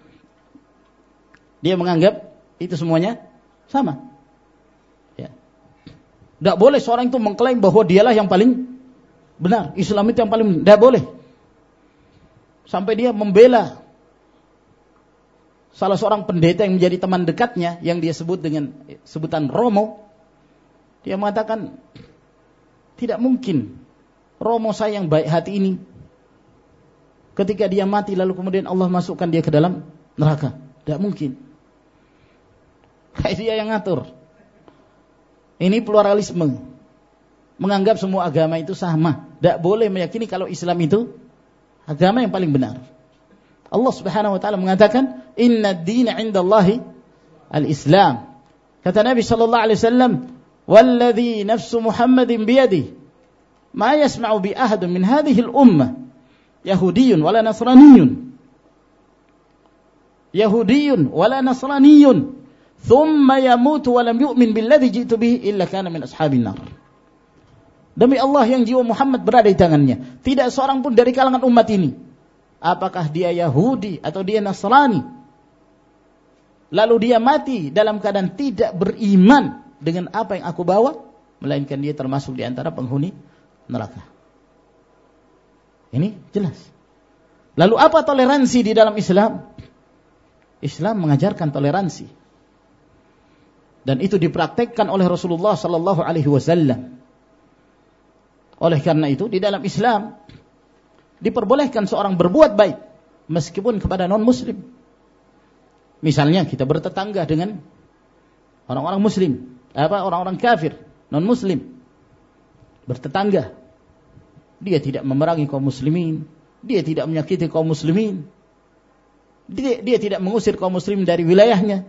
Dia menganggap itu semuanya sama. Ya. Boleh seorang itu mengklaim bahwa dialah yang paling benar. Islam itu yang paling tidak boleh. Sampai dia membela salah seorang pendeta yang menjadi teman dekatnya yang dia sebut dengan sebutan Romo. Dia mengatakan tidak mungkin Romo saya yang baik hati ini ketika dia mati lalu kemudian Allah masukkan dia ke dalam neraka. Tidak mungkin. Kayak dia yang ngatur. Ini pluralisme. Menganggap semua agama itu sama. Tidak boleh meyakini kalau Islam itu agama yang paling benar. Allah Subhanahu wa taala mengatakan, "Inna ad-dina 'indallahi al-Islam." Kata Nabi sallallahu alaihi wasallam, "Walladhi nafsu Muhammadin biyadihi, ma yasma'u bi ahadin min hadhihi al-ummah Yahudiyyun wala Nasraniyyun." Yahudiyyun wala Nasraniyyun thumma yamutu wa lam yu'min billadhi jitu bihi illa kana min ashabin nar. Demi Allah yang jiwa Muhammad berada di tangannya, tidak seorang pun dari kalangan umat ini apakah dia Yahudi atau dia Nasrani lalu dia mati dalam keadaan tidak beriman dengan apa yang aku bawa melainkan dia termasuk di antara penghuni neraka. Ini jelas. Lalu apa toleransi di dalam Islam? Islam mengajarkan toleransi dan itu dipraktekkan oleh Rasulullah sallallahu alaihi wasallam. Oleh karena itu di dalam Islam diperbolehkan seorang berbuat baik meskipun kepada non muslim. Misalnya kita bertetangga dengan orang-orang muslim, apa orang-orang kafir, non muslim. Bertetangga. Dia tidak memerangi kaum muslimin, dia tidak menyakiti kaum muslimin. Dia, dia tidak mengusir kaum muslim dari wilayahnya,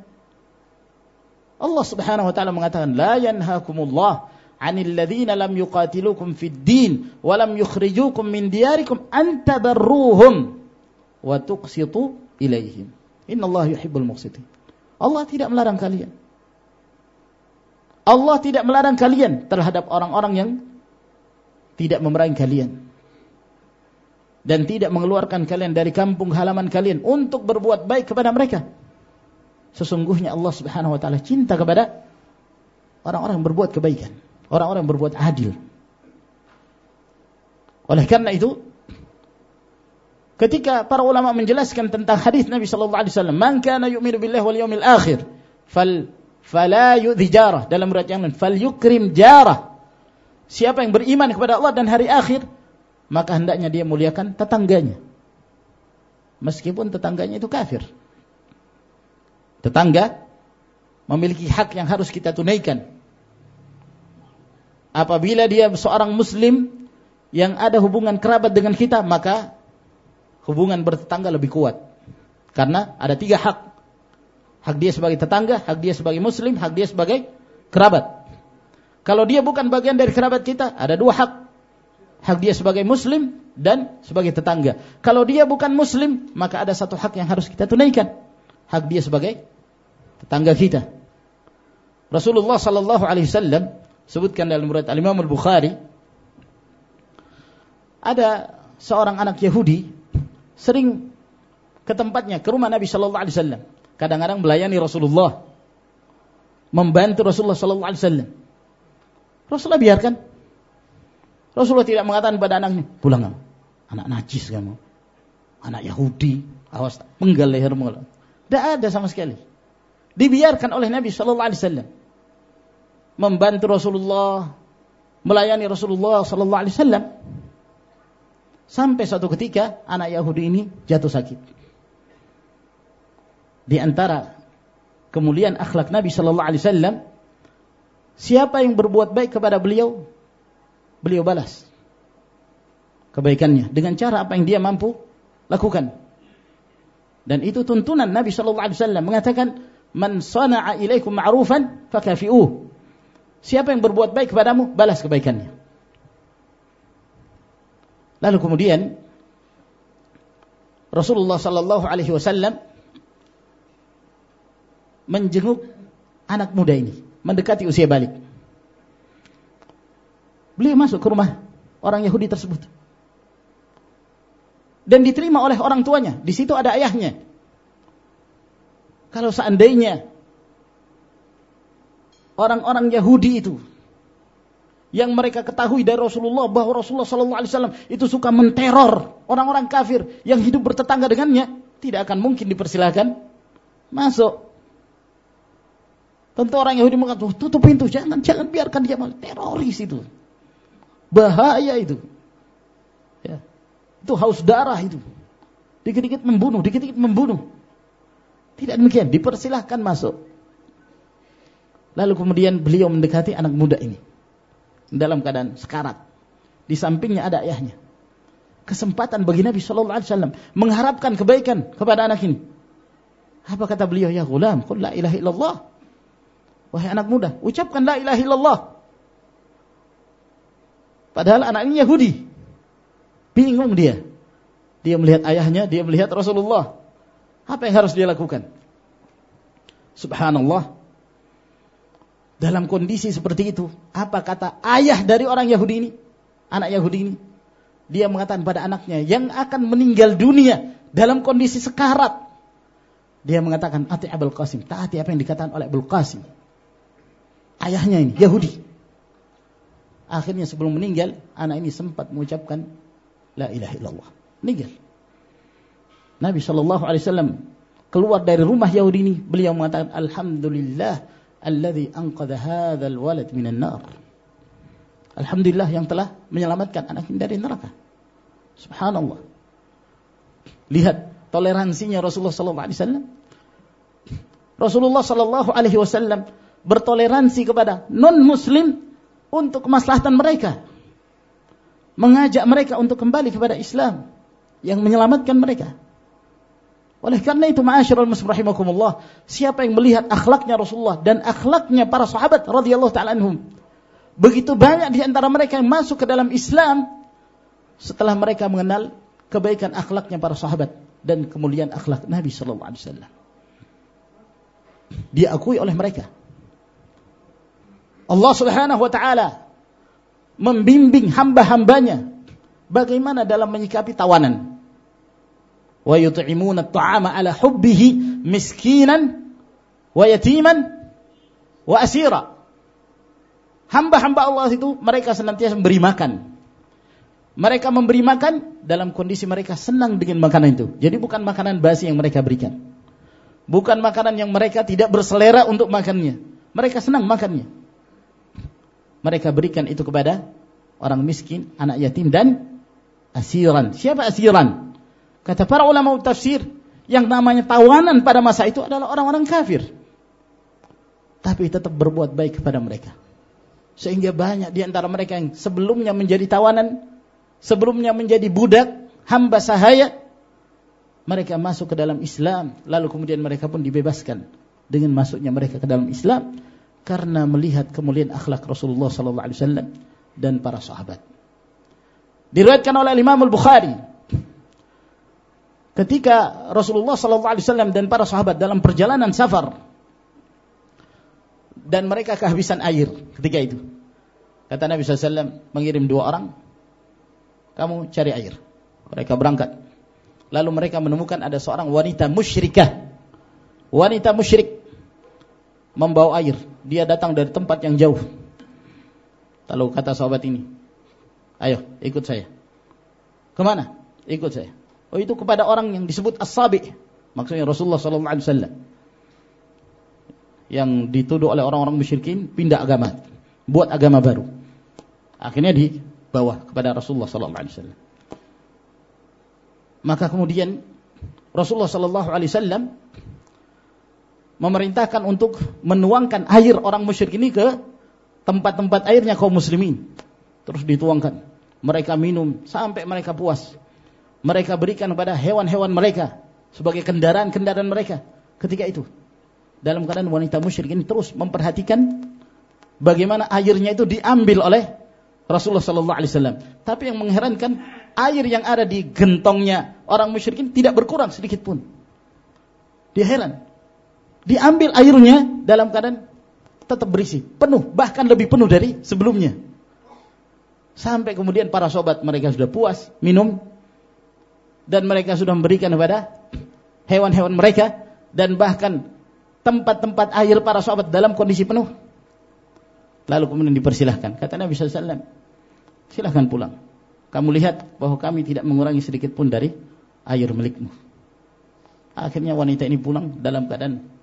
Allah Subhanahu wa taala mengatakan la yanhaakumullah 'anil ladzina lam yuqatilukum fid din wa lam yukhrijukum min diyarikum an tabarruhum wa tuqsitu ilaihim. Innallaha yuhibbul muqsitin. Allah tidak melarang kalian. Allah tidak melarang kalian terhadap orang-orang yang tidak memerangi kalian dan tidak mengeluarkan kalian dari kampung halaman kalian untuk berbuat baik kepada mereka. Sesungguhnya Allah Subhanahu wa taala cinta kepada orang-orang yang berbuat kebaikan, orang-orang yang berbuat adil. Oleh karena itu, ketika para ulama menjelaskan tentang hadis Nabi sallallahu alaihi wasallam, "Man kana yu'minu billahi wal yawmil akhir, fal fala yu'dhi jarah." Dalam riwayat yang lain, "Fal yukrim jarah." Siapa yang beriman kepada Allah dan hari akhir, maka hendaknya dia muliakan tetangganya. Meskipun tetangganya itu kafir tetangga memiliki hak yang harus kita tunaikan. Apabila dia seorang muslim yang ada hubungan kerabat dengan kita, maka hubungan bertetangga lebih kuat. Karena ada tiga hak. Hak dia sebagai tetangga, hak dia sebagai muslim, hak dia sebagai kerabat. Kalau dia bukan bagian dari kerabat kita, ada dua hak. Hak dia sebagai muslim dan sebagai tetangga. Kalau dia bukan muslim, maka ada satu hak yang harus kita tunaikan hak dia sebagai tetangga kita. Rasulullah sallallahu alaihi wasallam sebutkan dalam riwayat Al-Imam Al-Bukhari ada seorang anak Yahudi sering ke tempatnya ke rumah Nabi sallallahu alaihi wasallam. Kadang-kadang melayani Rasulullah membantu Rasulullah sallallahu alaihi wasallam. Rasulullah biarkan. Rasulullah tidak mengatakan pada anaknya pulang kamu. Anak najis kamu. Anak Yahudi. Awas penggal lehermu tidak ada sama sekali dibiarkan oleh Nabi sallallahu alaihi wasallam membantu Rasulullah, melayani Rasulullah sallallahu alaihi wasallam. Sampai suatu ketika anak Yahudi ini jatuh sakit. Di antara kemuliaan akhlak Nabi sallallahu alaihi wasallam, siapa yang berbuat baik kepada beliau, beliau balas kebaikannya dengan cara apa yang dia mampu lakukan. Dan itu tuntunan Nabi sallallahu alaihi wasallam mengatakan, "Man sana'a ilaikum ma'rufan fakafi'uh." Siapa yang berbuat baik kepadamu, balas kebaikannya. Lalu kemudian Rasulullah sallallahu alaihi wasallam menjenguk anak muda ini, mendekati usia balik. Beliau masuk ke rumah orang Yahudi tersebut. Dan diterima oleh orang tuanya. Di situ ada ayahnya. Kalau seandainya orang-orang Yahudi itu yang mereka ketahui dari Rasulullah bahwa Rasulullah Sallallahu Alaihi Wasallam itu suka menteror orang-orang kafir yang hidup bertetangga dengannya, tidak akan mungkin dipersilahkan masuk. Tentu orang Yahudi mengatakan, tutup pintu, jangan jangan biarkan dia. Teroris itu, bahaya itu. Itu haus darah itu. Dikit-dikit membunuh, dikit-dikit membunuh. Tidak demikian, dipersilahkan masuk. Lalu kemudian beliau mendekati anak muda ini. Dalam keadaan sekarat. Di sampingnya ada ayahnya. Kesempatan bagi Nabi Shallallahu Alaihi Wasallam mengharapkan kebaikan kepada anak ini. Apa kata beliau? Ya gulam, qul la ilaha illallah. Wahai anak muda, ucapkan la ilaha illallah. Padahal anak ini Yahudi. Bingung dia. Dia melihat ayahnya, dia melihat Rasulullah. Apa yang harus dia lakukan? Subhanallah, dalam kondisi seperti itu, apa kata ayah dari orang Yahudi ini? Anak Yahudi ini. Dia mengatakan pada anaknya yang akan meninggal dunia dalam kondisi sekarat. Dia mengatakan, Ati Abul Qasim. Taati apa yang dikatakan oleh Abul Qasim. Ayahnya ini, Yahudi. Akhirnya sebelum meninggal, anak ini sempat mengucapkan, La ilaha illallah. Meninggal. Nabi Shallallahu Alaihi Wasallam keluar dari rumah Yahudi ini, beliau mengatakan, Alhamdulillah, alladhi anqadha hadzal walad minan nar. Alhamdulillah yang telah menyelamatkan anak ini dari neraka. Subhanallah. Lihat toleransinya Rasulullah sallallahu alaihi wasallam. Rasulullah sallallahu alaihi wasallam bertoleransi kepada non muslim untuk kemaslahatan mereka. Mengajak mereka untuk kembali kepada Islam yang menyelamatkan mereka. Oleh karena itu ma'asyiral muslim rahimakumullah, siapa yang melihat akhlaknya Rasulullah dan akhlaknya para sahabat radhiyallahu taala anhum, begitu banyak di antara mereka yang masuk ke dalam Islam setelah mereka mengenal kebaikan akhlaknya para sahabat dan kemuliaan akhlak Nabi sallallahu alaihi wasallam. Diakui oleh mereka. Allah Subhanahu wa taala membimbing hamba-hambanya bagaimana dalam menyikapi tawanan wa yut'imuna at'ama ala hubbihi miskinan wa yatiman wa asira. Hamba-hamba Allah itu mereka senantiasa memberi makan. Mereka memberi makan dalam kondisi mereka senang dengan makanan itu. Jadi bukan makanan basi yang mereka berikan. Bukan makanan yang mereka tidak berselera untuk makannya. Mereka senang makannya. Mereka berikan itu kepada orang miskin, anak yatim dan asiran. Siapa asiran? Kata para ulama tafsir, yang namanya tawanan pada masa itu adalah orang-orang kafir. Tapi tetap berbuat baik kepada mereka. Sehingga banyak di antara mereka yang sebelumnya menjadi tawanan, sebelumnya menjadi budak, hamba sahaya, mereka masuk ke dalam Islam, lalu kemudian mereka pun dibebaskan dengan masuknya mereka ke dalam Islam karena melihat kemuliaan akhlak Rasulullah sallallahu alaihi wasallam dan para sahabat. Diriwayatkan oleh Imam Al-Bukhari ketika Rasulullah SAW dan para sahabat dalam perjalanan safar dan mereka kehabisan air ketika itu. Kata Nabi SAW mengirim dua orang, kamu cari air. Mereka berangkat. Lalu mereka menemukan ada seorang wanita musyrikah. Wanita musyrik membawa air. Dia datang dari tempat yang jauh. Lalu kata sahabat ini, ayo ikut saya. Ke mana? Ikut saya. Oh itu kepada orang yang disebut as-sabi. Maksudnya Rasulullah SAW yang dituduh oleh orang-orang musyrikin pindah agama, buat agama baru. Akhirnya dibawa kepada Rasulullah wasallam. Maka kemudian Rasulullah wasallam memerintahkan untuk menuangkan air orang musyrik ini ke tempat-tempat airnya kaum muslimin. Terus dituangkan. Mereka minum sampai mereka puas. Mereka berikan kepada hewan-hewan mereka sebagai kendaraan-kendaraan mereka ketika itu dalam keadaan wanita musyrik ini terus memperhatikan bagaimana airnya itu diambil oleh Rasulullah sallallahu alaihi wasallam. Tapi yang mengherankan, air yang ada di gentongnya orang musyrikin tidak berkurang sedikit pun. Dia heran. Diambil airnya dalam keadaan tetap berisi, penuh, bahkan lebih penuh dari sebelumnya. Sampai kemudian para sobat mereka sudah puas minum dan mereka sudah memberikan kepada hewan-hewan mereka dan bahkan tempat-tempat air para sahabat dalam kondisi penuh. Lalu kemudian dipersilahkan. Kata Nabi SAW, silahkan pulang. Kamu lihat bahwa kami tidak mengurangi sedikit pun dari air milikmu. Akhirnya wanita ini pulang dalam keadaan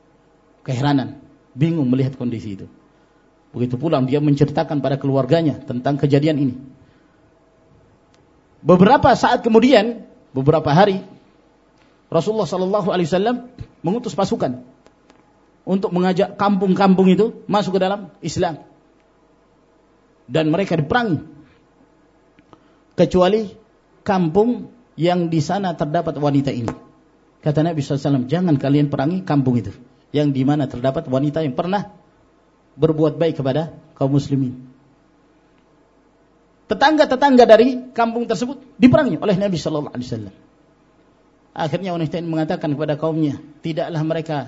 keheranan, bingung melihat kondisi itu. Begitu pulang dia menceritakan pada keluarganya tentang kejadian ini. Beberapa saat kemudian, beberapa hari, Rasulullah Shallallahu Alaihi Wasallam mengutus pasukan untuk mengajak kampung-kampung itu masuk ke dalam Islam. Dan mereka diperangi. Kecuali kampung yang di sana terdapat wanita ini. Kata Nabi SAW, jangan kalian perangi kampung itu. Yang di mana terdapat wanita yang pernah berbuat baik kepada kaum muslimin. Tetangga-tetangga dari kampung tersebut diperangi oleh Nabi Sallallahu Alaihi Wasallam. Akhirnya wanita ini mengatakan kepada kaumnya, tidaklah mereka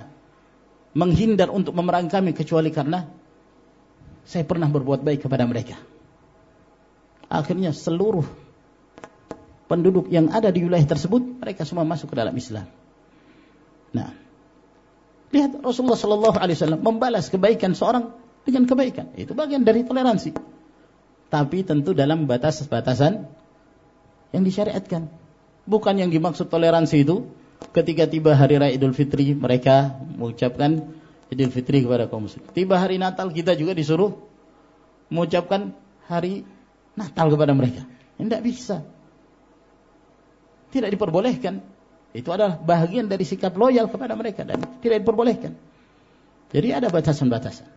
menghindar untuk memerangi kami kecuali karena saya pernah berbuat baik kepada mereka. Akhirnya seluruh penduduk yang ada di wilayah tersebut mereka semua masuk ke dalam Islam. Nah, lihat Rasulullah Shallallahu Alaihi Wasallam membalas kebaikan seorang dengan kebaikan. Itu bagian dari toleransi. Tapi tentu dalam batas-batasan yang disyariatkan. Bukan yang dimaksud toleransi itu ketika tiba hari raya Idul Fitri mereka mengucapkan Idul Fitri kepada kaum muslim. Tiba hari Natal kita juga disuruh mengucapkan hari Natal kepada mereka. Tidak bisa. Tidak diperbolehkan. Itu adalah bagian dari sikap loyal kepada mereka dan tidak diperbolehkan. Jadi ada batasan-batasan.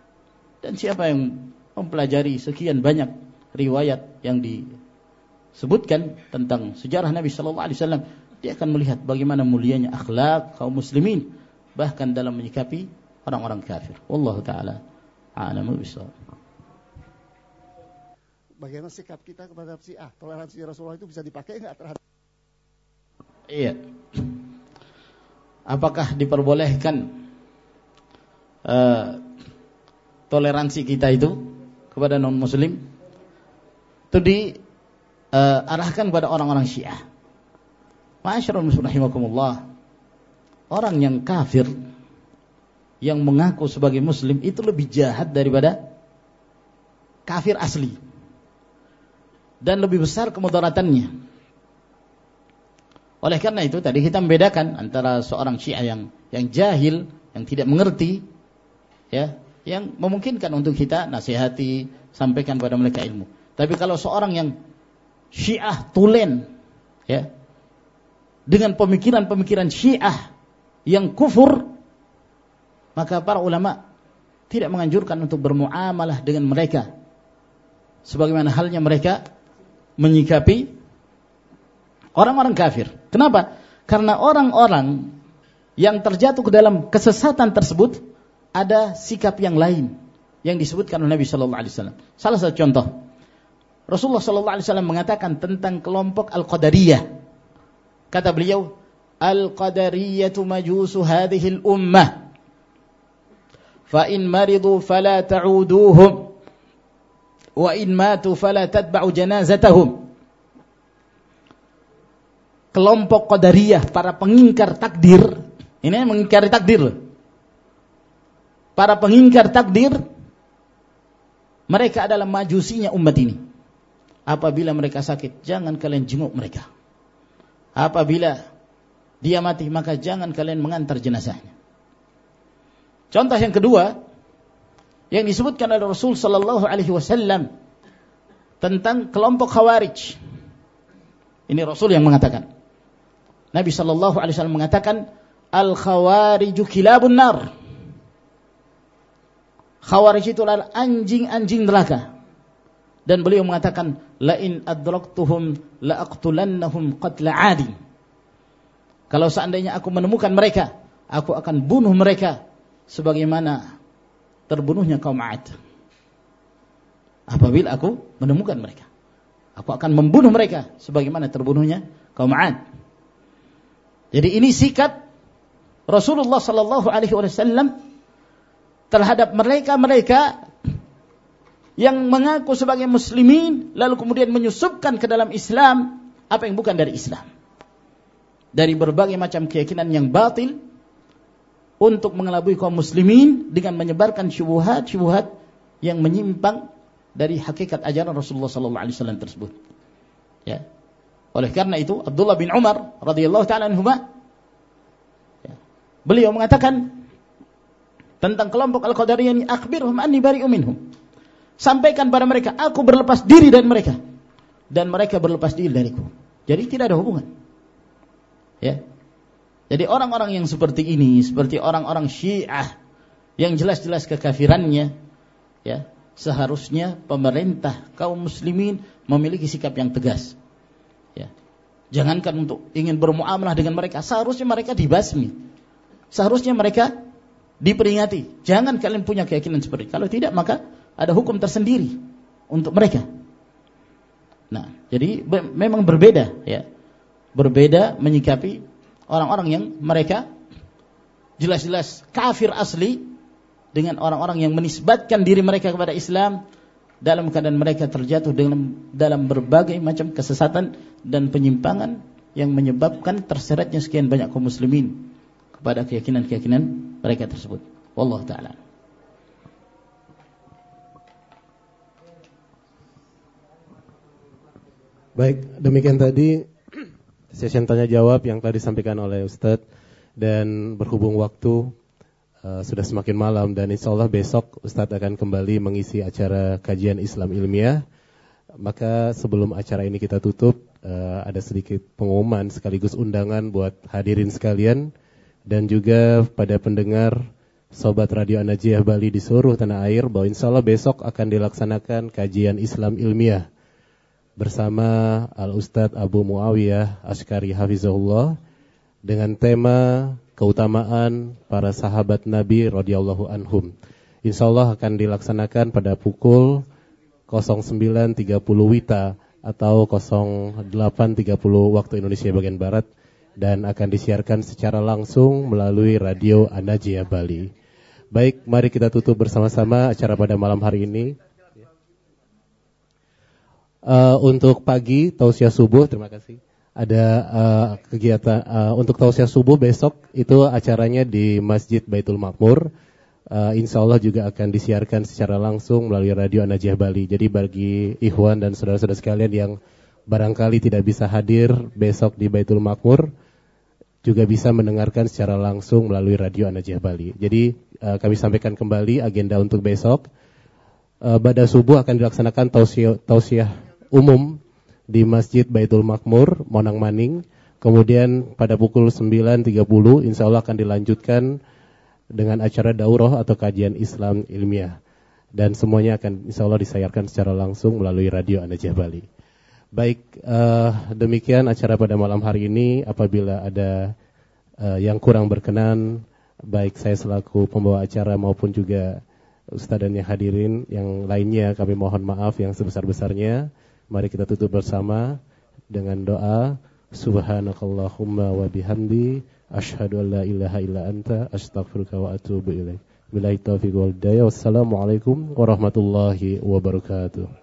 Dan siapa yang mempelajari sekian banyak riwayat yang disebutkan tentang sejarah Nabi Shallallahu Alaihi Wasallam dia akan melihat bagaimana mulianya akhlak kaum muslimin bahkan dalam menyikapi orang-orang kafir. Wallahu taala a'lamu bishawab. Bagaimana sikap kita kepada Syiah? Toleransi Rasulullah itu bisa dipakai enggak terhadap Iya. Apakah diperbolehkan uh, toleransi kita itu kepada non muslim itu diarahkan eh, uh, kepada orang-orang Syiah. Rahimakumullah. Orang yang kafir yang mengaku sebagai muslim itu lebih jahat daripada kafir asli. Dan lebih besar kemudaratannya. Oleh karena itu tadi kita membedakan antara seorang Syiah yang yang jahil, yang tidak mengerti ya, yang memungkinkan untuk kita nasihati, sampaikan kepada mereka ilmu. Tapi kalau seorang yang Syiah tulen ya, dengan pemikiran-pemikiran Syiah yang kufur, maka para ulama tidak menganjurkan untuk bermuamalah dengan mereka. Sebagaimana halnya mereka menyikapi orang-orang kafir. Kenapa? Karena orang-orang yang terjatuh ke dalam kesesatan tersebut ada sikap yang lain yang disebutkan oleh Nabi Shallallahu Alaihi Wasallam. Salah satu contoh, Rasulullah Shallallahu Alaihi Wasallam mengatakan tentang kelompok Al-Qadariyah Kata beliau, Al-qadariyatu majusu hadhil ummah. maridu fala ta'uduhum wa in matu fala tatba'u janazatahum kelompok qadariyah para pengingkar takdir ini mengingkari takdir para pengingkar takdir mereka adalah majusinya umat ini apabila mereka sakit jangan kalian jenguk mereka apabila dia mati maka jangan kalian mengantar jenazahnya contoh yang kedua yang disebutkan oleh Rasul sallallahu alaihi wasallam tentang kelompok Khawarij. Ini Rasul yang mengatakan. Nabi sallallahu alaihi wasallam mengatakan al khawariju kilabun nar. Khawarij itu adalah anjing-anjing neraka. Dan beliau mengatakan la in adraktuhum la aqtulannahum qatla adi. Kalau seandainya aku menemukan mereka, aku akan bunuh mereka sebagaimana terbunuhnya kaum Ad. Apabila aku menemukan mereka, aku akan membunuh mereka sebagaimana terbunuhnya kaum Ad. Jadi ini sikap Rasulullah sallallahu alaihi wasallam terhadap mereka-mereka yang mengaku sebagai muslimin lalu kemudian menyusupkan ke dalam Islam apa yang bukan dari Islam. Dari berbagai macam keyakinan yang batil untuk mengelabui kaum muslimin dengan menyebarkan syubhat-syubhat yang menyimpang dari hakikat ajaran Rasulullah sallallahu alaihi wasallam tersebut. Ya. Oleh karena itu Abdullah bin Umar radhiyallahu taala anhuma ya, beliau mengatakan tentang kelompok Al-Qadariyah ini akhbirhum anni bari'u minhum. Sampaikan pada mereka aku berlepas diri dari mereka dan mereka berlepas diri dariku. Jadi tidak ada hubungan. Ya. Jadi orang-orang yang seperti ini, seperti orang-orang Syiah yang jelas-jelas kekafirannya, ya, seharusnya pemerintah kaum muslimin memiliki sikap yang tegas. Jangankan untuk ingin bermuamalah dengan mereka, seharusnya mereka dibasmi. Seharusnya mereka diperingati. Jangan kalian punya keyakinan seperti itu. Kalau tidak maka ada hukum tersendiri untuk mereka. Nah, jadi memang berbeda ya. Berbeda menyikapi orang-orang yang mereka jelas-jelas kafir asli dengan orang-orang yang menisbatkan diri mereka kepada Islam dalam keadaan mereka terjatuh dalam dalam berbagai macam kesesatan dan penyimpangan yang menyebabkan terseretnya sekian banyak kaum muslimin kepada keyakinan-keyakinan mereka tersebut. Wallahu taala. Baik, demikian tadi sesi tanya jawab yang telah disampaikan oleh Ustadz dan berhubung waktu uh, sudah semakin malam dan insya Allah besok Ustadz akan kembali mengisi acara kajian Islam ilmiah. Maka sebelum acara ini kita tutup uh, ada sedikit pengumuman sekaligus undangan buat hadirin sekalian dan juga pada pendengar Sobat Radio Anajiyah Bali di seluruh tanah air bahwa insya Allah besok akan dilaksanakan kajian Islam ilmiah bersama Al Ustadz Abu Muawiyah Ashkari Hafizahullah dengan tema keutamaan para sahabat Nabi radhiyallahu anhum. Insya Allah akan dilaksanakan pada pukul 09.30 Wita atau 08.30 waktu Indonesia bagian Barat dan akan disiarkan secara langsung melalui Radio Anajia Bali. Baik, mari kita tutup bersama-sama acara pada malam hari ini. Uh, untuk pagi tausiah subuh, terima kasih. Ada uh, kegiatan uh, untuk tausiah subuh besok itu acaranya di Masjid Baitul Makmur. Uh, insya Allah juga akan disiarkan secara langsung melalui Radio Anajah Bali. Jadi bagi Ikhwan dan saudara-saudara sekalian yang barangkali tidak bisa hadir besok di Baitul Makmur, juga bisa mendengarkan secara langsung melalui Radio Anajah Bali. Jadi uh, kami sampaikan kembali agenda untuk besok. Uh, pada subuh akan dilaksanakan tausiah, tausiah umum di Masjid Baitul Makmur, Monang Maning. Kemudian pada pukul 9.30 insya Allah akan dilanjutkan dengan acara daurah atau kajian Islam ilmiah. Dan semuanya akan insya Allah disayarkan secara langsung melalui Radio Anajah Bali. Baik, uh, demikian acara pada malam hari ini. Apabila ada uh, yang kurang berkenan, baik saya selaku pembawa acara maupun juga Ustadz dan yang hadirin yang lainnya kami mohon maaf yang sebesar-besarnya. Mari kita tutup bersama dengan doa Subhanakallahumma wa bihamdi asyhadu an la ilaha illa anta astaghfiruka wa atubu ilaik. Billahi taufiq wal hidayah. Wassalamualaikum warahmatullahi wabarakatuh.